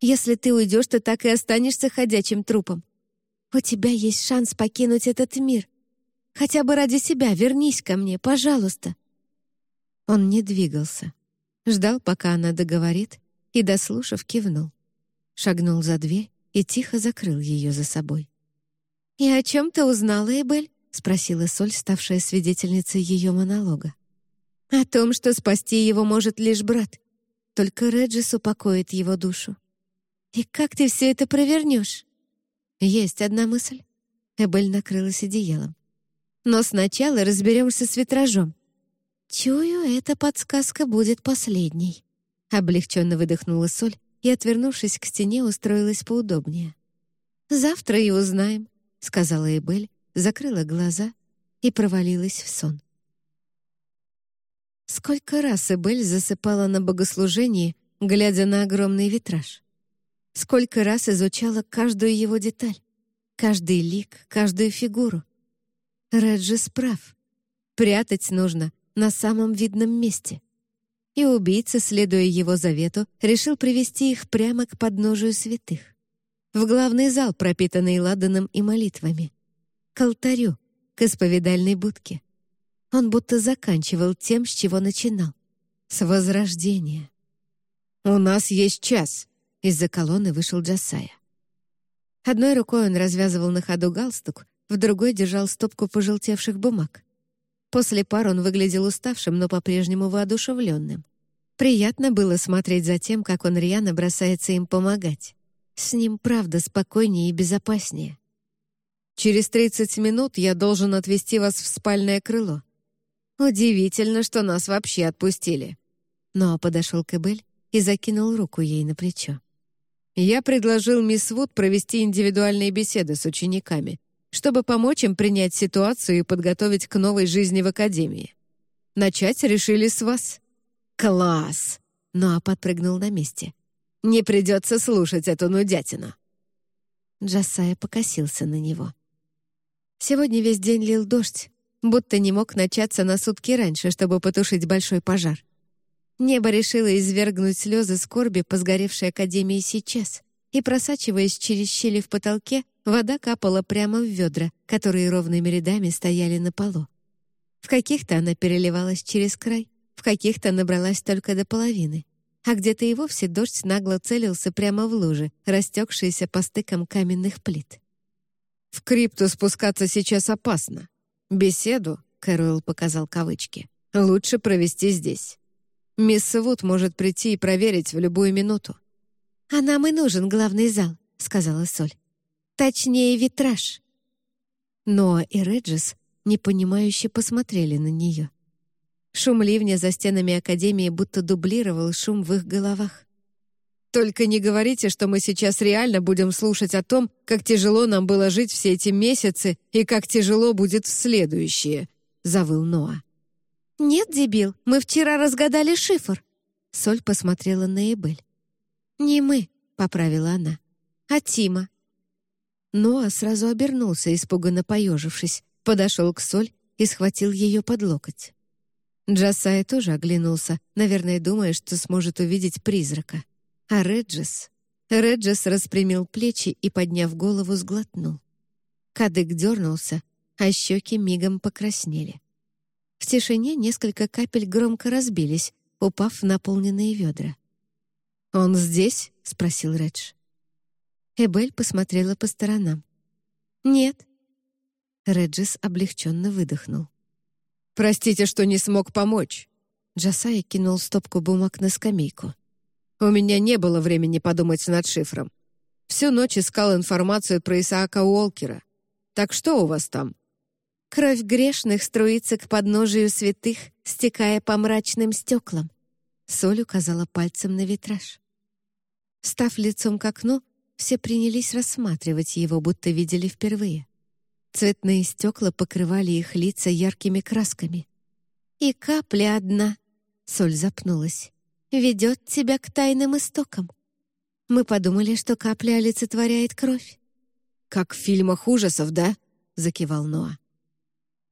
Если ты уйдешь, то так и останешься ходячим трупом. У тебя есть шанс покинуть этот мир. Хотя бы ради себя вернись ко мне, пожалуйста». Он не двигался. Ждал, пока она договорит, и, дослушав, кивнул. Шагнул за дверь и тихо закрыл ее за собой. «И о чем ты узнала, Эбель?» — спросила Соль, ставшая свидетельницей ее монолога. «О том, что спасти его может лишь брат. Только Реджис упокоит его душу. И как ты все это провернешь?» «Есть одна мысль». Эбель накрылась одеялом. «Но сначала разберемся с витражом. Чую, эта подсказка будет последней». Облегченно выдохнула Соль и, отвернувшись к стене, устроилась поудобнее. «Завтра и узнаем», — сказала Эбель, закрыла глаза и провалилась в сон. Сколько раз Эбель засыпала на богослужении, глядя на огромный витраж. Сколько раз изучала каждую его деталь, каждый лик, каждую фигуру. Реджис прав. Прятать нужно на самом видном месте. И убийца, следуя его завету, решил привести их прямо к подножию святых. В главный зал, пропитанный ладаном и молитвами. К алтарю, к исповедальной будке. Он будто заканчивал тем, с чего начинал. С возрождения. «У нас есть час», — из-за колонны вышел Джасая. Одной рукой он развязывал на ходу галстук, в другой держал стопку пожелтевших бумаг. После пар он выглядел уставшим, но по-прежнему воодушевленным. Приятно было смотреть за тем, как он рьяно бросается им помогать. С ним, правда, спокойнее и безопаснее. «Через 30 минут я должен отвезти вас в спальное крыло. Удивительно, что нас вообще отпустили». Ноа подошел к Эбель и закинул руку ей на плечо. «Я предложил мисс Вуд провести индивидуальные беседы с учениками, чтобы помочь им принять ситуацию и подготовить к новой жизни в академии. Начать решили с вас». «Класс!» — Ноа подпрыгнул на месте. «Не придется слушать эту нудятину». Джасая покосился на него. Сегодня весь день лил дождь, будто не мог начаться на сутки раньше, чтобы потушить большой пожар. Небо решило извергнуть слезы скорби по сгоревшей академии сейчас, и, просачиваясь через щели в потолке, вода капала прямо в ведра, которые ровными рядами стояли на полу. В каких-то она переливалась через край, в каких-то набралась только до половины, а где-то и вовсе дождь нагло целился прямо в лужи, растекшиеся по стыкам каменных плит. «В крипту спускаться сейчас опасно. Беседу, — Кэруэлл показал кавычки, — лучше провести здесь. Мисс Вуд может прийти и проверить в любую минуту. «А нам и нужен главный зал», — сказала Соль. «Точнее, витраж». Ноа и Реджис непонимающе посмотрели на нее. Шум ливня за стенами Академии будто дублировал шум в их головах. «Только не говорите, что мы сейчас реально будем слушать о том, как тяжело нам было жить все эти месяцы и как тяжело будет в следующие», — завыл Ноа. «Нет, дебил, мы вчера разгадали шифр». Соль посмотрела на Эбель. «Не мы», — поправила она, — «а Тима». Ноа сразу обернулся, испуганно поежившись, подошел к Соль и схватил ее под локоть. Джасай тоже оглянулся, наверное, думая, что сможет увидеть призрака. А Реджес... Реджес распрямил плечи и, подняв голову, сглотнул. Кадык дернулся, а щеки мигом покраснели. В тишине несколько капель громко разбились, упав в наполненные ведра. «Он здесь?» — спросил Редж. Эбель посмотрела по сторонам. «Нет». Реджис облегченно выдохнул. «Простите, что не смог помочь». Джасай кинул стопку бумаг на скамейку. «У меня не было времени подумать над шифром. Всю ночь искал информацию про Исаака Уолкера. Так что у вас там?» Кровь грешных струится к подножию святых, стекая по мрачным стеклам. Соль указала пальцем на витраж. Став лицом к окну, все принялись рассматривать его, будто видели впервые. Цветные стекла покрывали их лица яркими красками. «И капля одна», — Соль запнулась, — «ведет тебя к тайным истокам». Мы подумали, что капля олицетворяет кровь. «Как в фильмах ужасов, да?» — закивал Ноа.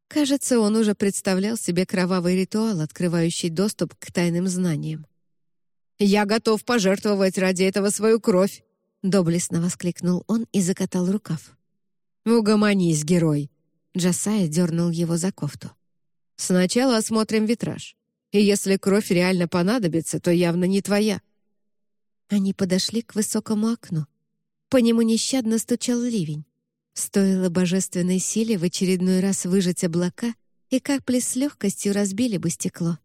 Кажется, он уже представлял себе кровавый ритуал, открывающий доступ к тайным знаниям. «Я готов пожертвовать ради этого свою кровь!» — доблестно воскликнул он и закатал рукав. «Угомонись, герой! Джасая дернул его за кофту. «Сначала осмотрим витраж. И если кровь реально понадобится, то явно не твоя». Они подошли к высокому окну. По нему нещадно стучал ливень. Стоило божественной силе в очередной раз выжать облака, и капли с легкостью разбили бы стекло.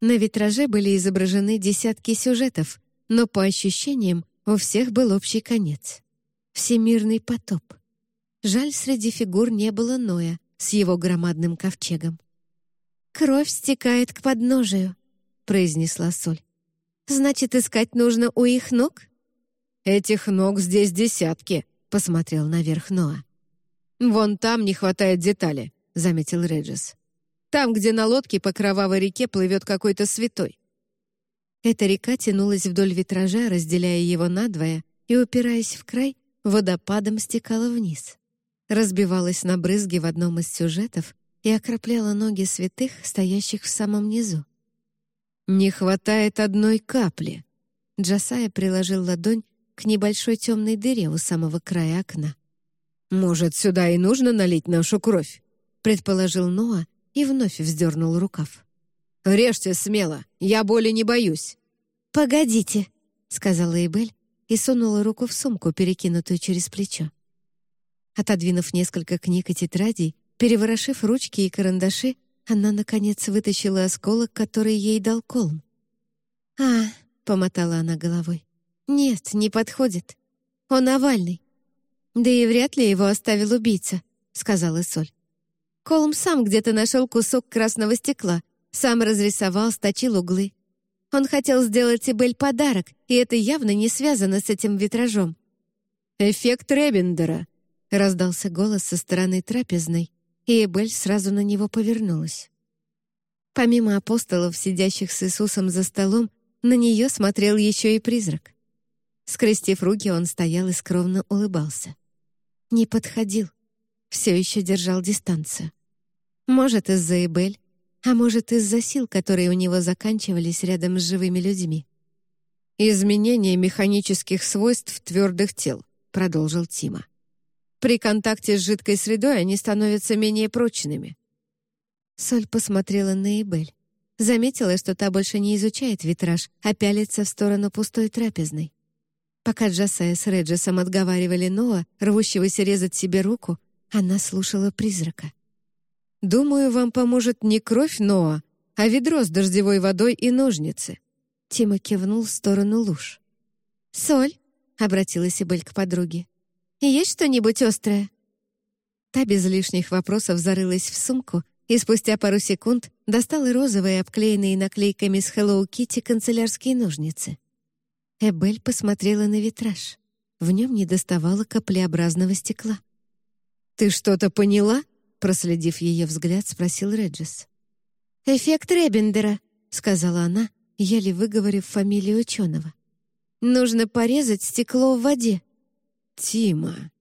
На витраже были изображены десятки сюжетов, но по ощущениям у всех был общий конец. Всемирный потоп. Жаль, среди фигур не было Ноя с его громадным ковчегом. «Кровь стекает к подножию», — произнесла Соль. «Значит, искать нужно у их ног?» «Этих ног здесь десятки», — посмотрел наверх Ноа. «Вон там не хватает детали», — заметил Реджис. «Там, где на лодке по кровавой реке плывет какой-то святой». Эта река тянулась вдоль витража, разделяя его надвое, и, упираясь в край, водопадом стекала вниз. Разбивалась на брызги в одном из сюжетов и окропляла ноги святых, стоящих в самом низу. «Не хватает одной капли!» Джасая приложил ладонь к небольшой темной дыре у самого края окна. «Может, сюда и нужно налить нашу кровь?» предположил Ноа и вновь вздернул рукав. «Режьте смело, я боли не боюсь». «Погодите», — сказала Эбель и сунула руку в сумку, перекинутую через плечо. Отодвинув несколько книг и тетрадей, переворошив ручки и карандаши, она, наконец, вытащила осколок, который ей дал Колм. «А», — помотала она головой, — «нет, не подходит. Он овальный». «Да и вряд ли его оставил убийца», — сказала Соль. Колм сам где-то нашел кусок красного стекла, сам разрисовал, сточил углы. Он хотел сделать Эбель подарок, и это явно не связано с этим витражом. «Эффект Ребендера», — раздался голос со стороны трапезной, и Эбель сразу на него повернулась. Помимо апостолов, сидящих с Иисусом за столом, на нее смотрел еще и призрак. Скрестив руки, он стоял и скромно улыбался. Не подходил. Все еще держал дистанцию. Может, из-за Эбель, а может, из-за сил, которые у него заканчивались рядом с живыми людьми. «Изменение механических свойств твердых тел», — продолжил Тима. «При контакте с жидкой средой они становятся менее прочными». Соль посмотрела на Эбель. Заметила, что та больше не изучает витраж, а пялится в сторону пустой трапезной. Пока Джасая с Реджесом отговаривали Ноа, рвущегося резать себе руку, она слушала призрака. «Думаю, вам поможет не кровь Ноа, а ведро с дождевой водой и ножницы». Тима кивнул в сторону луж. «Соль?» — обратилась Эбель к подруге. «Есть что-нибудь острое?» Та без лишних вопросов зарылась в сумку и спустя пару секунд достала розовые, обклеенные наклейками с Hello Kitty канцелярские ножницы. Эбель посмотрела на витраж. В нем не доставало каплеобразного стекла. «Ты что-то поняла?» Проследив ее взгляд, спросил Реджис. «Эффект Ребендера», — сказала она, еле выговорив фамилию ученого. «Нужно порезать стекло в воде». «Тима».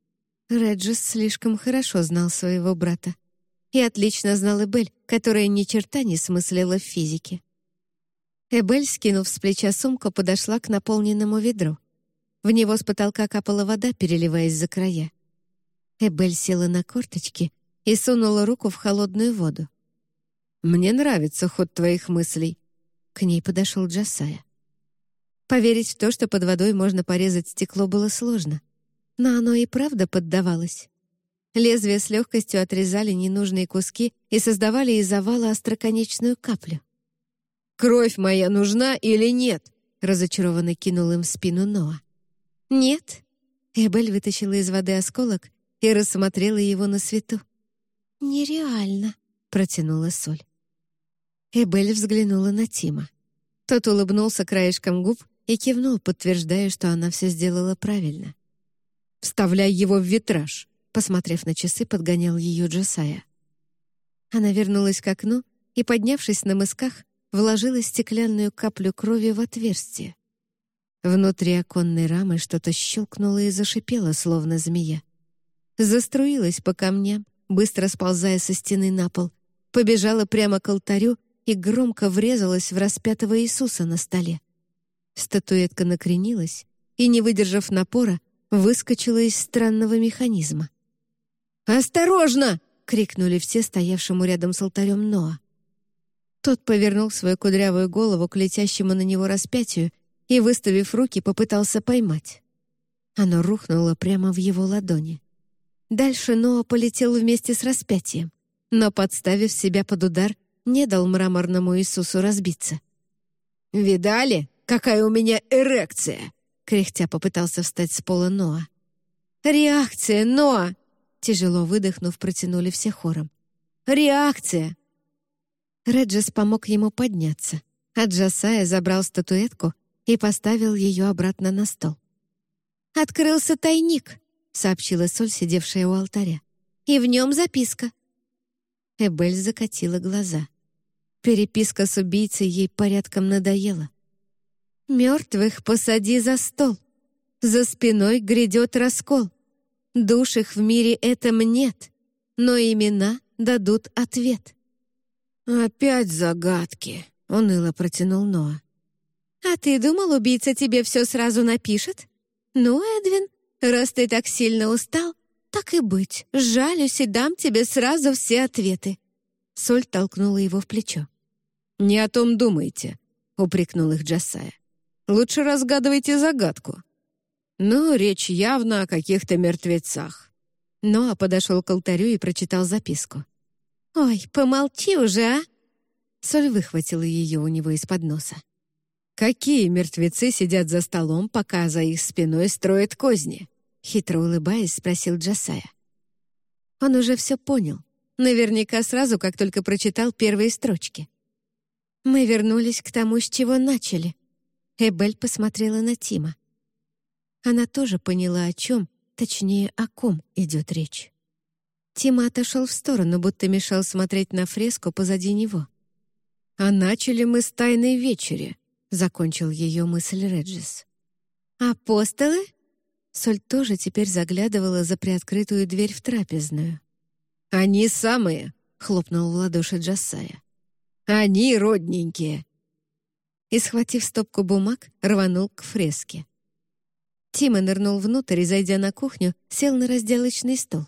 Реджис слишком хорошо знал своего брата. И отлично знал Эбель, которая ни черта не смыслила в физике. Эбель, скинув с плеча сумку, подошла к наполненному ведру. В него с потолка капала вода, переливаясь за края. Эбель села на корточки и сунула руку в холодную воду. «Мне нравится ход твоих мыслей». К ней подошел Джасая. Поверить в то, что под водой можно порезать стекло, было сложно. Но оно и правда поддавалось. Лезвия с легкостью отрезали ненужные куски и создавали из овала остроконечную каплю. «Кровь моя нужна или нет?» разочарованно кинул им в спину Ноа. «Нет». Эбель вытащила из воды осколок и рассмотрела его на свету. «Нереально», — протянула Соль. Эбель взглянула на Тима. Тот улыбнулся краешком губ и кивнул, подтверждая, что она все сделала правильно. «Вставляй его в витраж», — посмотрев на часы, подгонял ее Джосая. Она вернулась к окну и, поднявшись на мысках, вложила стеклянную каплю крови в отверстие. Внутри оконной рамы что-то щелкнуло и зашипело, словно змея. Заструилась по камням, быстро сползая со стены на пол, побежала прямо к алтарю и громко врезалась в распятого Иисуса на столе. Статуэтка накренилась и, не выдержав напора, выскочила из странного механизма. «Осторожно!» — крикнули все стоявшему рядом с алтарем Ноа. Тот повернул свою кудрявую голову к летящему на него распятию и, выставив руки, попытался поймать. Оно рухнуло прямо в его ладони. Дальше Ноа полетел вместе с распятием, но, подставив себя под удар, не дал мраморному Иисусу разбиться. «Видали, какая у меня эрекция?» Кряхтя попытался встать с пола Ноа. «Реакция, Ноа!» Тяжело выдохнув, протянули все хором. «Реакция!» Реджес помог ему подняться, а Джасая забрал статуэтку и поставил ее обратно на стол. «Открылся тайник», — сообщила Соль, сидевшая у алтаря. «И в нем записка». Эбель закатила глаза. Переписка с убийцей ей порядком надоела. «Мертвых посади за стол. За спиной грядет раскол. Душ их в мире этом нет, но имена дадут ответ». «Опять загадки», — уныло протянул Ноа. «А ты думал, убийца тебе все сразу напишет? Ну, Эдвин, раз ты так сильно устал, так и быть, жалюсь и дам тебе сразу все ответы». Соль толкнула его в плечо. «Не о том думайте», — упрекнул их Джасая. Лучше разгадывайте загадку. Но речь явно о каких-то мертвецах. Ноа подошел к алтарю и прочитал записку. «Ой, помолчи уже, а!» Соль выхватила ее у него из-под носа. «Какие мертвецы сидят за столом, пока за их спиной строят козни?» Хитро улыбаясь, спросил Джасая. Он уже все понял. Наверняка сразу, как только прочитал первые строчки. Мы вернулись к тому, с чего начали. Эбель посмотрела на Тима. Она тоже поняла, о чем, точнее, о ком идет речь. Тима отошел в сторону, будто мешал смотреть на фреску позади него. «А начали мы с тайной вечери», — закончил ее мысль Реджис. «Апостолы?» Соль тоже теперь заглядывала за приоткрытую дверь в трапезную. «Они самые!» — хлопнул в ладоши Джасая. «Они родненькие и, схватив стопку бумаг, рванул к фреске. Тима нырнул внутрь и, зайдя на кухню, сел на разделочный стол.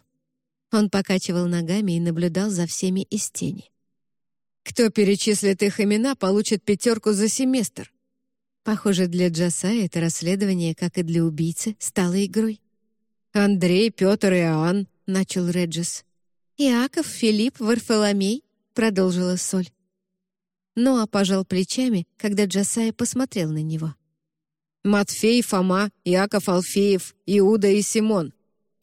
Он покачивал ногами и наблюдал за всеми из тени. «Кто перечислит их имена, получит пятерку за семестр». Похоже, для Джаса это расследование, как и для убийцы, стало игрой. «Андрей, Петр и Иоанн», — начал Реджис. «Иаков, Филипп, Варфоломей», — продолжила Соль. Ноа пожал плечами, когда Джасая посмотрел на него. «Матфей, Фома, Иаков Алфеев, Иуда и Симон»,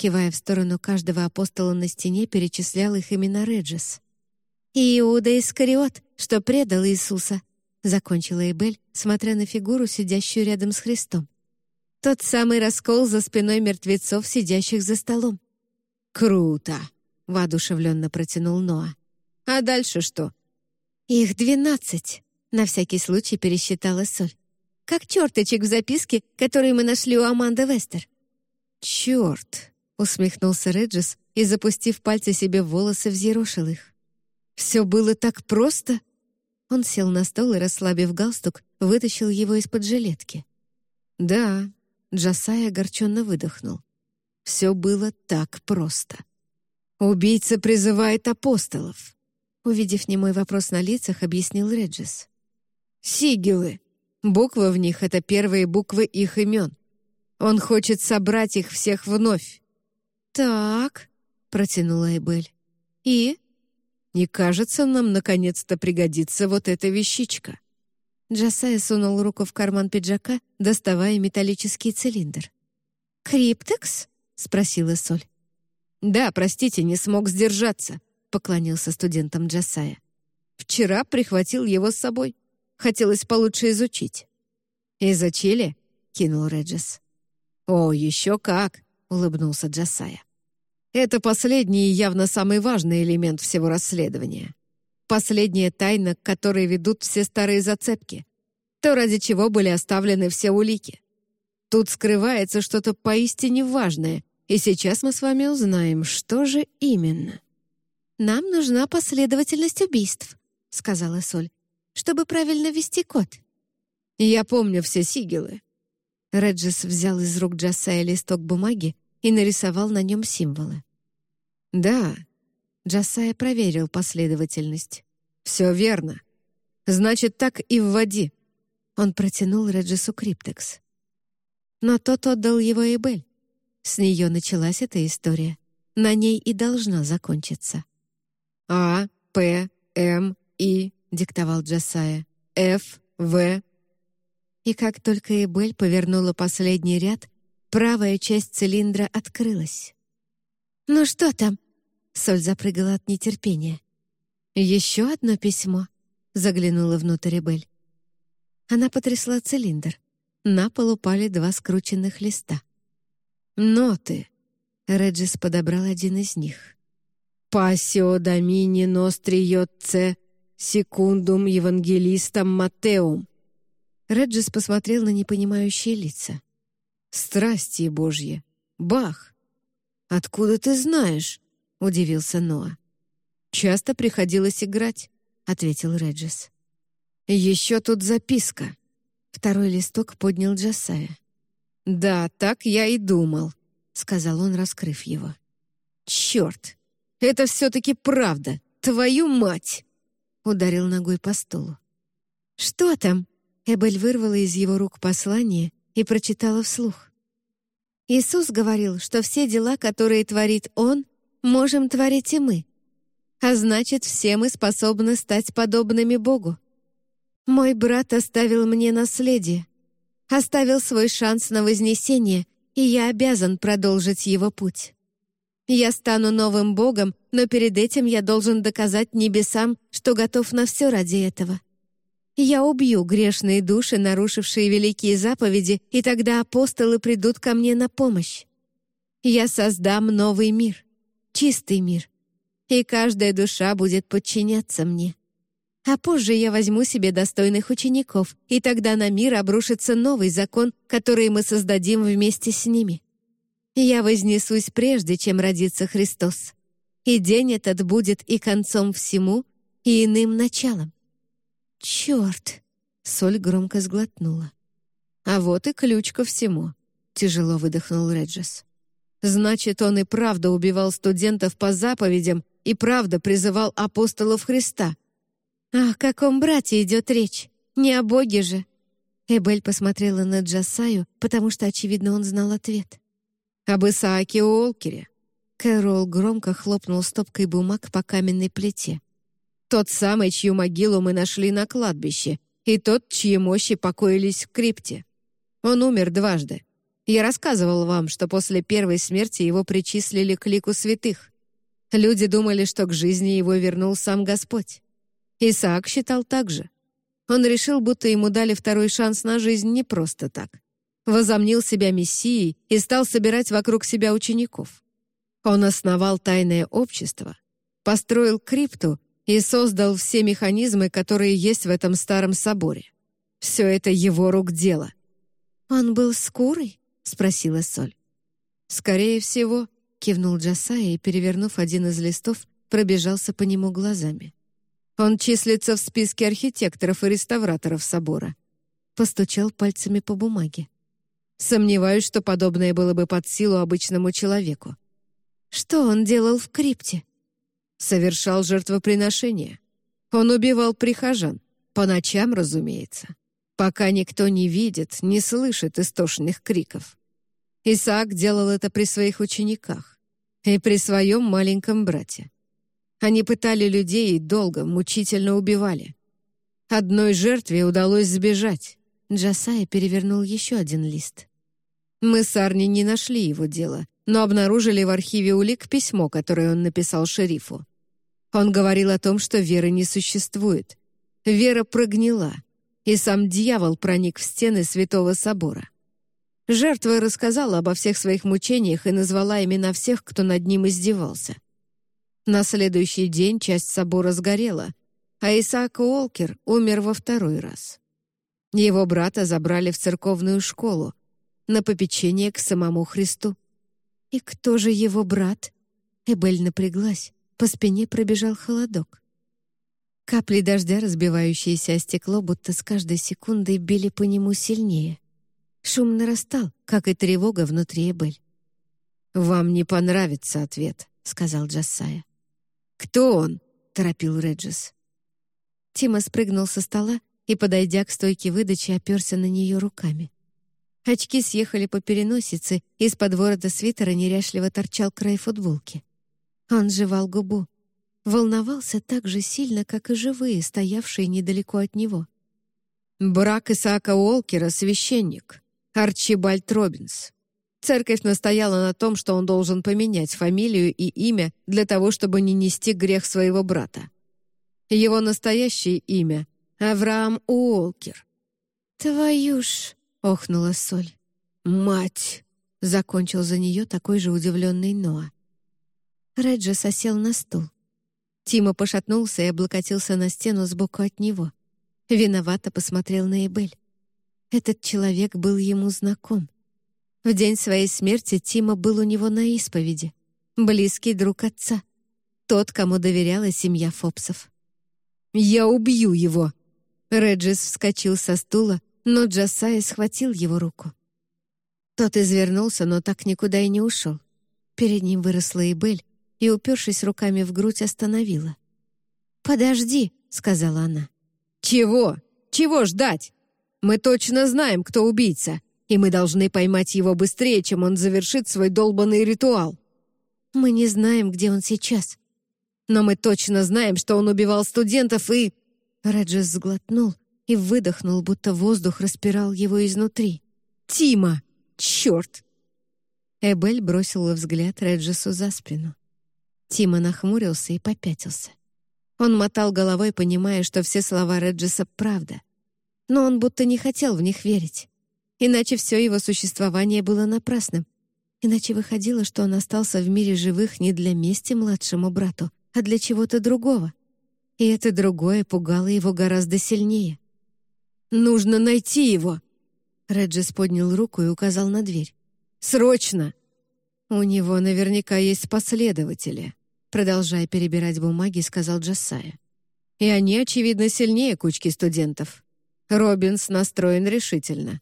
кивая в сторону каждого апостола на стене, перечислял их имена Реджес. «И Иуда Искариот, что предал Иисуса», закончила Эбель, смотря на фигуру, сидящую рядом с Христом. Тот самый раскол за спиной мертвецов, сидящих за столом. «Круто!» — воодушевленно протянул Ноа. «А дальше что? «Их двенадцать», — на всякий случай пересчитала Соль. «Как черточек в записке, который мы нашли у Аманды Вестер». «Черт!» — усмехнулся Реджис и, запустив пальцы себе в волосы, взъерошил их. «Все было так просто?» Он сел на стол и, расслабив галстук, вытащил его из-под жилетки. «Да», — Джасай огорченно выдохнул. «Все было так просто. Убийца призывает апостолов. Увидев немой вопрос на лицах, объяснил Реджис. «Сигилы. Буквы в них — это первые буквы их имен. Он хочет собрать их всех вновь». «Так», — протянула Эбель. «И?» «Не кажется, нам наконец-то пригодится вот эта вещичка». Джасай сунул руку в карман пиджака, доставая металлический цилиндр. «Криптекс?» — спросила Соль. «Да, простите, не смог сдержаться», — поклонился студентам Джасая. «Вчера прихватил его с собой. Хотелось получше изучить». «Изучили?» — кинул Реджес. «О, еще как!» — улыбнулся Джасая. «Это последний и явно самый важный элемент всего расследования. Последняя тайна, к которой ведут все старые зацепки. То, ради чего были оставлены все улики. Тут скрывается что-то поистине важное, и сейчас мы с вами узнаем, что же именно». «Нам нужна последовательность убийств», — сказала Соль, «чтобы правильно вести код». «Я помню все сигилы». Реджис взял из рук Джасая листок бумаги и нарисовал на нем символы. «Да». Джасая проверил последовательность. «Все верно. Значит, так и вводи». Он протянул Реджису криптекс. Но тот отдал его Эбель. С нее началась эта история. На ней и должна закончиться. «А, П, М, И», — диктовал Джасая. «Ф, В». И как только Эбель повернула последний ряд, правая часть цилиндра открылась. «Ну что там?» Соль запрыгала от нетерпения. «Еще одно письмо», — заглянула внутрь Эбель. Она потрясла цилиндр. На пол упали два скрученных листа. «Ноты!» Реджис подобрал один из них. «Пасио домини ностри йотце секундум евангелистам Матеум». Реджис посмотрел на непонимающие лица. «Страсти Божьи! Бах!» «Откуда ты знаешь?» — удивился Ноа. «Часто приходилось играть», — ответил Реджис. «Еще тут записка». Второй листок поднял Джасая. «Да, так я и думал», — сказал он, раскрыв его. «Черт! Это все-таки правда! Твою мать!» Ударил ногой по столу. «Что там?» Эбель вырвала из его рук послание и прочитала вслух. Иисус говорил, что все дела, которые творит Он, можем творить и мы. А значит, все мы способны стать подобными Богу. Мой брат оставил мне наследие, оставил свой шанс на вознесение, и я обязан продолжить его путь. Я стану новым Богом, но перед этим я должен доказать небесам, что готов на все ради этого. Я убью грешные души, нарушившие великие заповеди, и тогда апостолы придут ко мне на помощь. Я создам новый мир, чистый мир, и каждая душа будет подчиняться мне. А позже я возьму себе достойных учеников, и тогда на мир обрушится новый закон, который мы создадим вместе с ними. Я вознесусь прежде, чем родится Христос. И день этот будет и концом всему, и иным началом. Черт! Соль громко сглотнула. А вот и ключ ко всему. Тяжело выдохнул Реджес. Значит, он и правда убивал студентов по заповедям и правда призывал апостолов Христа, «О каком брате идет речь? Не о Боге же!» Эбель посмотрела на Джасаю, потому что, очевидно, он знал ответ. «Об Исааке Уолкере». Кэрол громко хлопнул стопкой бумаг по каменной плите. «Тот самый, чью могилу мы нашли на кладбище, и тот, чьи мощи покоились в крипте. Он умер дважды. Я рассказывал вам, что после первой смерти его причислили к лику святых. Люди думали, что к жизни его вернул сам Господь. Исаак считал так же. Он решил, будто ему дали второй шанс на жизнь не просто так. Возомнил себя мессией и стал собирать вокруг себя учеников. Он основал тайное общество, построил крипту и создал все механизмы, которые есть в этом старом соборе. Все это его рук дело. «Он был скурой?» — спросила Соль. «Скорее всего», — кивнул Джасая и, перевернув один из листов, пробежался по нему глазами. Он числится в списке архитекторов и реставраторов собора. Постучал пальцами по бумаге. Сомневаюсь, что подобное было бы под силу обычному человеку. Что он делал в крипте? Совершал жертвоприношение. Он убивал прихожан. По ночам, разумеется. Пока никто не видит, не слышит истошных криков. Исаак делал это при своих учениках и при своем маленьком брате. Они пытали людей и долго, мучительно убивали. Одной жертве удалось сбежать. Джасая перевернул еще один лист. Мы с Арни не нашли его дело, но обнаружили в архиве улик письмо, которое он написал шерифу. Он говорил о том, что веры не существует. Вера прогнила, и сам дьявол проник в стены Святого Собора. Жертва рассказала обо всех своих мучениях и назвала имена всех, кто над ним издевался — на следующий день часть собора сгорела, а Исаак Уолкер умер во второй раз. Его брата забрали в церковную школу на попечение к самому Христу. «И кто же его брат?» Эбель напряглась, по спине пробежал холодок. Капли дождя, разбивающиеся о стекло, будто с каждой секундой били по нему сильнее. Шум нарастал, как и тревога внутри Эбель. «Вам не понравится ответ», — сказал Джассая. «Кто он?» — торопил Реджис. Тима спрыгнул со стола и, подойдя к стойке выдачи, оперся на нее руками. Очки съехали по переносице, из-под ворота свитера неряшливо торчал край футболки. Он жевал губу. Волновался так же сильно, как и живые, стоявшие недалеко от него. «Брак Исаака Уолкера — священник. Арчибальд Робинс. Церковь настояла на том, что он должен поменять фамилию и имя для того, чтобы не нести грех своего брата. Его настоящее имя — Авраам Уолкер. «Твою ж!» — охнула Соль. «Мать!» — закончил за нее такой же удивленный Ноа. Реджи сосел на стул. Тима пошатнулся и облокотился на стену сбоку от него. Виновато посмотрел на Эбель. Этот человек был ему знаком. В день своей смерти Тима был у него на исповеди. Близкий друг отца. Тот, кому доверяла семья Фопсов. «Я убью его!» Реджис вскочил со стула, но Джасай схватил его руку. Тот извернулся, но так никуда и не ушел. Перед ним выросла Эбель и, упершись руками в грудь, остановила. «Подожди», — сказала она. «Чего? Чего ждать? Мы точно знаем, кто убийца, и мы должны поймать его быстрее, чем он завершит свой долбанный ритуал. Мы не знаем, где он сейчас. Но мы точно знаем, что он убивал студентов и...» Реджес сглотнул и выдохнул, будто воздух распирал его изнутри. «Тима! Черт!» Эбель бросила взгляд Реджесу за спину. Тима нахмурился и попятился. Он мотал головой, понимая, что все слова Реджеса — правда. Но он будто не хотел в них верить. Иначе все его существование было напрасным. Иначе выходило, что он остался в мире живых не для мести младшему брату, а для чего-то другого. И это другое пугало его гораздо сильнее. «Нужно найти его!» Реджис поднял руку и указал на дверь. «Срочно!» «У него наверняка есть последователи», продолжая перебирать бумаги, сказал Джасая. «И они, очевидно, сильнее кучки студентов. Робинс настроен решительно.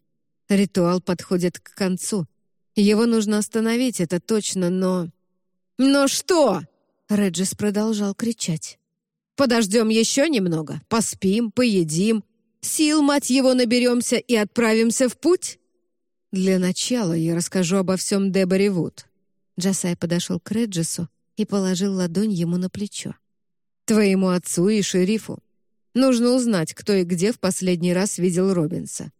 Ритуал подходит к концу. Его нужно остановить, это точно, но... «Но что?» Реджис продолжал кричать. «Подождем еще немного, поспим, поедим, сил, мать его, наберемся и отправимся в путь?» «Для начала я расскажу обо всем Деборе Вуд». Джасай подошел к Реджису и положил ладонь ему на плечо. «Твоему отцу и шерифу. Нужно узнать, кто и где в последний раз видел Робинса.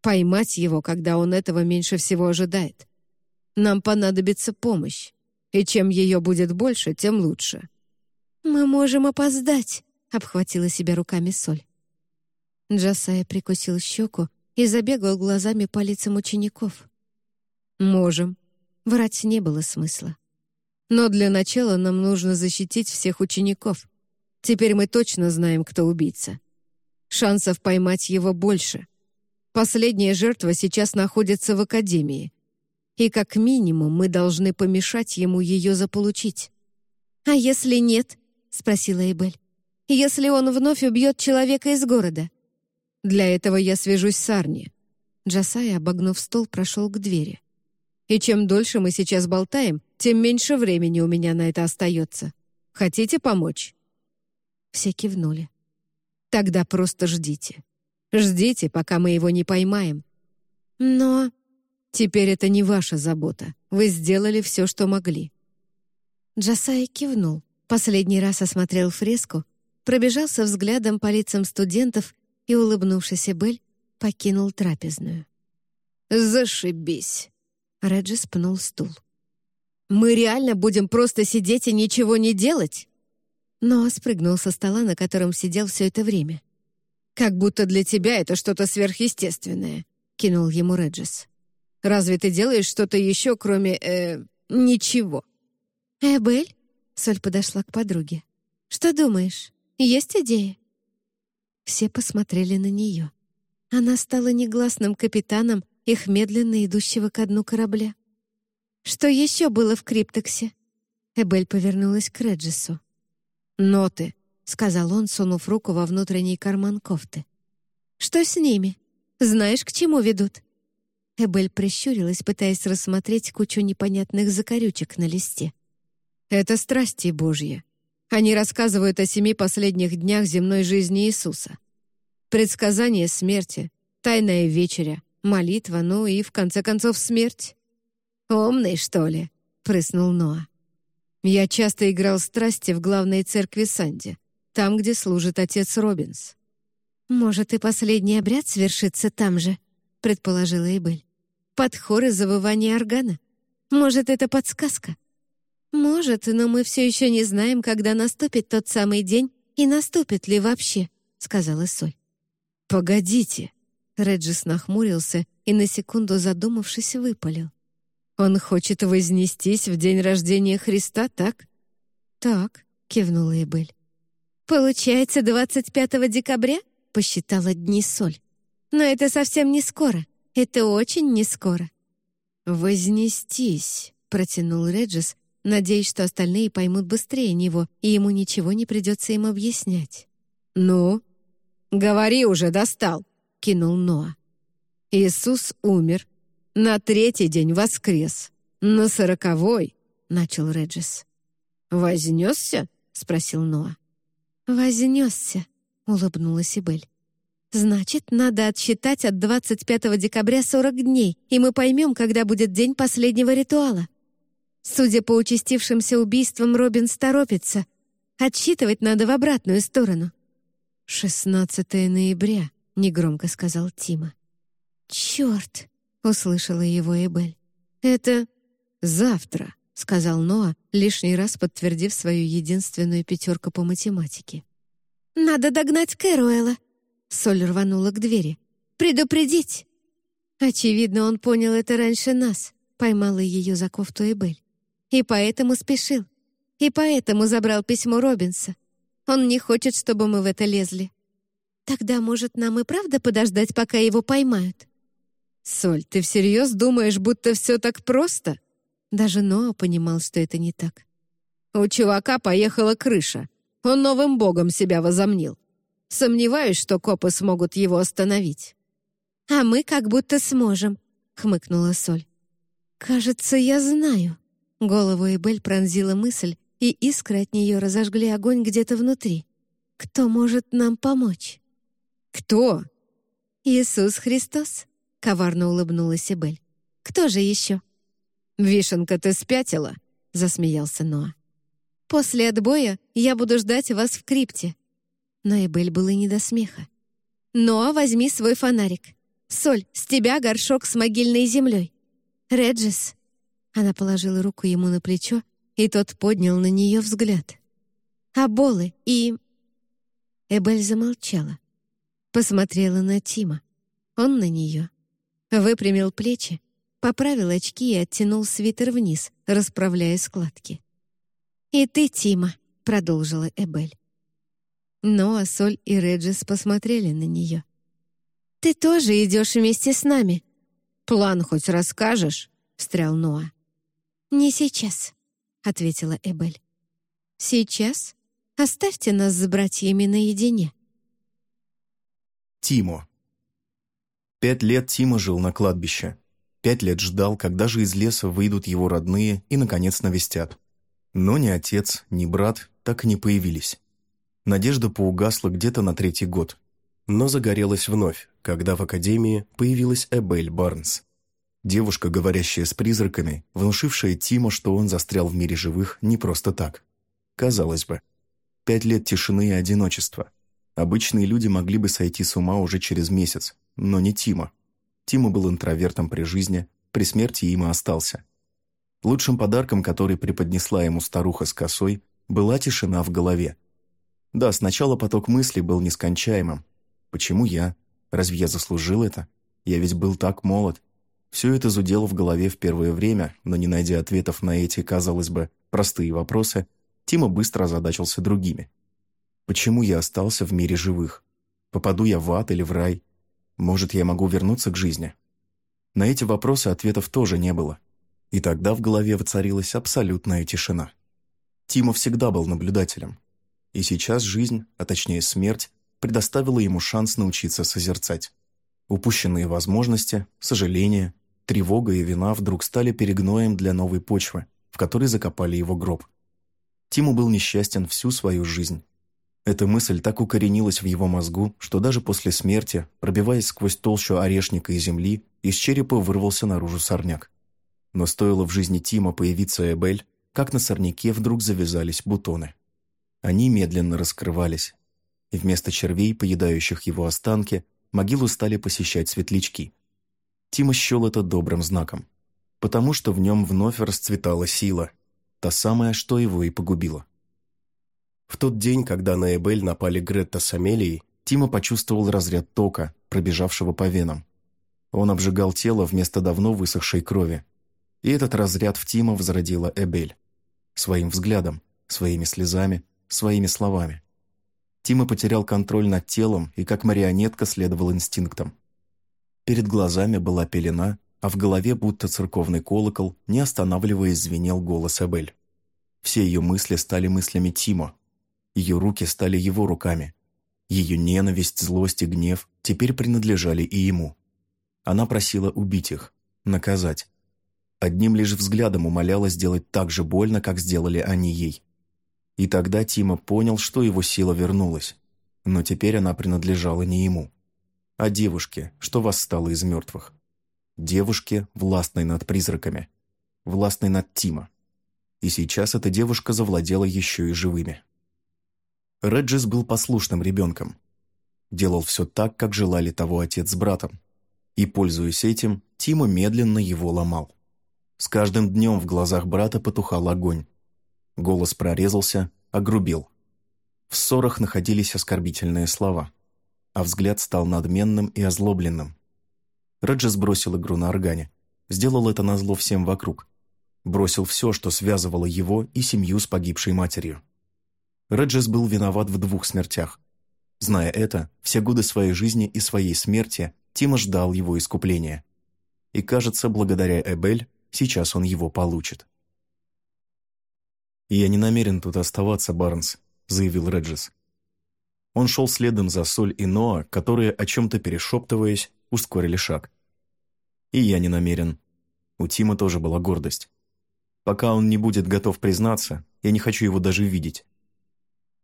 Поймать его, когда он этого меньше всего ожидает. Нам понадобится помощь, и чем ее будет больше, тем лучше». «Мы можем опоздать», — обхватила себя руками Соль. Джасая прикусил щеку и забегал глазами по лицам учеников. «Можем». Врать не было смысла. «Но для начала нам нужно защитить всех учеников. Теперь мы точно знаем, кто убийца. Шансов поймать его больше. Последняя жертва сейчас находится в академии. И как минимум мы должны помешать ему ее заполучить». «А если нет?» — спросила Эбель. «Если он вновь убьет человека из города?» «Для этого я свяжусь с Арни». Джасай, обогнув стол, прошел к двери. «И чем дольше мы сейчас болтаем, тем меньше времени у меня на это остается. Хотите помочь?» Все кивнули. «Тогда просто ждите. Ждите, пока мы его не поймаем. Но... Теперь это не ваша забота. Вы сделали все, что могли. Джасай кивнул, последний раз осмотрел фреску, пробежался взглядом по лицам студентов и, улыбнувшись Эбель, покинул трапезную. «Зашибись!» Реджи спнул стул. «Мы реально будем просто сидеть и ничего не делать?» Но спрыгнул со стола, на котором сидел все это время. «Как будто для тебя это что-то сверхъестественное», — кинул ему Реджис. «Разве ты делаешь что-то еще, кроме... э... ничего?» «Эбель?» — Соль подошла к подруге. «Что думаешь? Есть идея?» Все посмотрели на нее. Она стала негласным капитаном их медленно идущего ко дну корабля. «Что еще было в Криптексе?» Эбель повернулась к Реджису. «Ноты», — сказал он, сунув руку во внутренний карман кофты. «Что с ними? Знаешь, к чему ведут?» Эбель прищурилась, пытаясь рассмотреть кучу непонятных закорючек на листе. «Это страсти Божьи. Они рассказывают о семи последних днях земной жизни Иисуса. Предсказание смерти, тайная вечеря, молитва, ну и, в конце концов, смерть. «Умный, что ли?» — прыснул Ноа. «Я часто играл страсти в главной церкви Санди, там, где служит отец Робинс». «Может, и последний обряд свершится там же?» — предположила Эбель. «Под хор и органа. Может, это подсказка?» «Может, но мы все еще не знаем, когда наступит тот самый день и наступит ли вообще», — сказала Соль. «Погодите!» — Реджис нахмурился и на секунду задумавшись выпалил. «Он хочет вознестись в день рождения Христа, так?» «Так», — кивнула Эбель. «Получается, 25 декабря?» — посчитала дни Соль. «Но это совсем не скоро. Это очень не скоро». «Вознестись», — протянул Реджис, надеясь, что остальные поймут быстрее него, и ему ничего не придется им объяснять. «Ну?» «Говори уже, достал!» — кинул Ноа. «Иисус умер. На третий день воскрес. На сороковой!» — начал Реджис. «Вознесся?» — спросил Ноа. «Вознесся», — улыбнулась Сибель. «Значит, надо отсчитать от 25 декабря 40 дней, и мы поймем, когда будет день последнего ритуала. Судя по участившимся убийствам, Робинс торопится. Отсчитывать надо в обратную сторону». «16 ноября», — негромко сказал Тима. «Черт!» — услышала его Эбель. «Это завтра», — сказал Ноа, лишний раз подтвердив свою единственную пятерку по математике. «Надо догнать Кэруэла!» Соль рванула к двери. «Предупредить!» Очевидно, он понял это раньше нас, поймала ее за кофту Эбель. И поэтому спешил. И поэтому забрал письмо Робинса. Он не хочет, чтобы мы в это лезли. Тогда, может, нам и правда подождать, пока его поймают? Соль, ты всерьез думаешь, будто все так просто? Даже Ноа понимал, что это не так. У чувака поехала крыша. Он новым богом себя возомнил. Сомневаюсь, что копы смогут его остановить. «А мы как будто сможем», — хмыкнула Соль. «Кажется, я знаю». Голову Эбель пронзила мысль, и искры от нее разожгли огонь где-то внутри. «Кто может нам помочь?» «Кто?» «Иисус Христос», — коварно улыбнулась Эбель. «Кто же еще?» «Вишенка, ты спятила?» — засмеялся Ноа. «После отбоя я буду ждать вас в крипте». Но Эбель было не до смеха. «Ноа, возьми свой фонарик. Соль, с тебя горшок с могильной землей. Реджис, она положила руку ему на плечо, и тот поднял на нее взгляд. «Аболы и...» Эбель замолчала. Посмотрела на Тима. Он на нее. Выпрямил плечи, поправил очки и оттянул свитер вниз, расправляя складки. «И ты, Тима», — продолжила Эбель. Ноа, Соль и Реджис посмотрели на нее. «Ты тоже идешь вместе с нами?» «План хоть расскажешь?» — встрял Ноа. «Не сейчас», — ответила Эбель. «Сейчас? Оставьте нас с братьями наедине». Тимо. Пять лет Тима жил на кладбище. Пять лет ждал, когда же из леса выйдут его родные и, наконец, навестят. Но ни отец, ни брат так и не появились. Надежда поугасла где-то на третий год. Но загорелась вновь, когда в академии появилась Эбель Барнс. Девушка, говорящая с призраками, внушившая Тима, что он застрял в мире живых не просто так. Казалось бы, пять лет тишины и одиночества. Обычные люди могли бы сойти с ума уже через месяц, но не Тима. Тима был интровертом при жизни, при смерти им и остался. Лучшим подарком, который преподнесла ему старуха с косой, была тишина в голове. Да, сначала поток мыслей был нескончаемым. Почему я? Разве я заслужил это? Я ведь был так молод. Все это зудело в голове в первое время, но не найдя ответов на эти, казалось бы, простые вопросы, Тима быстро озадачился другими. Почему я остался в мире живых? Попаду я в ад или в рай? Может, я могу вернуться к жизни? На эти вопросы ответов тоже не было. И тогда в голове воцарилась абсолютная тишина. Тима всегда был наблюдателем. И сейчас жизнь, а точнее смерть, предоставила ему шанс научиться созерцать. Упущенные возможности, сожаления, Тревога и вина вдруг стали перегноем для новой почвы, в которой закопали его гроб. Тиму был несчастен всю свою жизнь. Эта мысль так укоренилась в его мозгу, что даже после смерти, пробиваясь сквозь толщу орешника и земли, из черепа вырвался наружу сорняк. Но стоило в жизни Тима появиться Эбель, как на сорняке вдруг завязались бутоны. Они медленно раскрывались, и вместо червей, поедающих его останки, могилу стали посещать светлячки. Тима счел это добрым знаком, потому что в нем вновь расцветала сила, та самая, что его и погубила. В тот день, когда на Эбель напали Гретта с Амелией, Тима почувствовал разряд тока, пробежавшего по венам. Он обжигал тело вместо давно высохшей крови. И этот разряд в Тима возродила Эбель. Своим взглядом, своими слезами, своими словами. Тима потерял контроль над телом и как марионетка следовал инстинктам. Перед глазами была пелена, а в голове, будто церковный колокол, не останавливаясь, звенел голос Эбель. Все ее мысли стали мыслями Тима, ее руки стали его руками. Ее ненависть, злость и гнев теперь принадлежали и ему. Она просила убить их, наказать. Одним лишь взглядом умоляла сделать так же больно, как сделали они ей. И тогда Тима понял, что его сила вернулась. Но теперь она принадлежала не ему, а девушке, что восстала из мертвых. Девушке, властной над призраками. Властной над Тима. И сейчас эта девушка завладела еще и живыми. Реджис был послушным ребенком. Делал все так, как желали того отец с братом. И, пользуясь этим, Тима медленно его ломал. С каждым днем в глазах брата потухал огонь. Голос прорезался, огрубил. В ссорах находились оскорбительные слова, а взгляд стал надменным и озлобленным. Реджис бросил игру на органе. Сделал это назло всем вокруг. Бросил все, что связывало его и семью с погибшей матерью. Реджес был виноват в двух смертях. Зная это, все годы своей жизни и своей смерти Тима ждал его искупления. И, кажется, благодаря Эбель, сейчас он его получит. «Я не намерен тут оставаться, Барнс», — заявил Реджес. Он шел следом за Соль и Ноа, которые, о чем-то перешептываясь, ускорили шаг. «И я не намерен». У Тима тоже была гордость. «Пока он не будет готов признаться, я не хочу его даже видеть.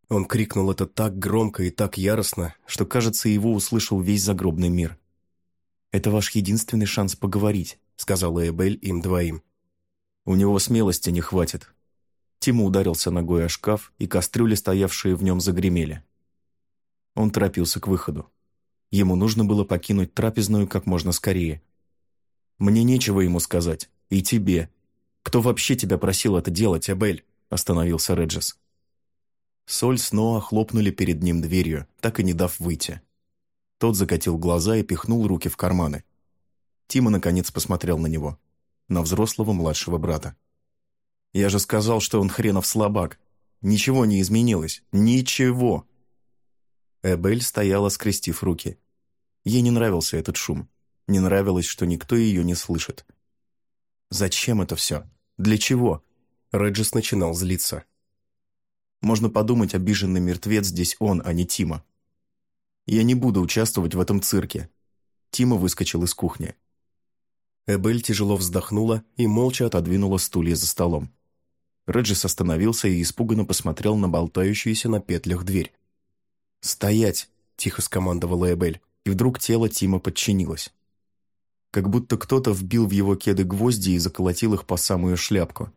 Он крикнул это так громко и так яростно, что, кажется, его услышал весь загробный мир. «Это ваш единственный шанс поговорить», — сказала Эбель им двоим. «У него смелости не хватит». Тима ударился ногой о шкаф, и кастрюли, стоявшие в нем, загремели. Он торопился к выходу. Ему нужно было покинуть трапезную как можно скорее. «Мне нечего ему сказать. И тебе. Кто вообще тебя просил это делать, Эбель?» – остановился Реджес. Соль снова хлопнули перед ним дверью, так и не дав выйти. Тот закатил глаза и пихнул руки в карманы. Тима, наконец, посмотрел на него. На взрослого младшего брата. «Я же сказал, что он хренов слабак. Ничего не изменилось. Ничего!» Эбель стояла, скрестив руки. Ей не нравился этот шум. Не нравилось, что никто ее не слышит. «Зачем это все? Для чего?» Реджис начинал злиться. Можно подумать, обиженный мертвец здесь он, а не Тима. Я не буду участвовать в этом цирке. Тима выскочил из кухни. Эбель тяжело вздохнула и молча отодвинула стулья за столом. Реджис остановился и испуганно посмотрел на болтающуюся на петлях дверь. «Стоять!» – тихо скомандовала Эбель, и вдруг тело Тима подчинилось. Как будто кто-то вбил в его кеды гвозди и заколотил их по самую шляпку.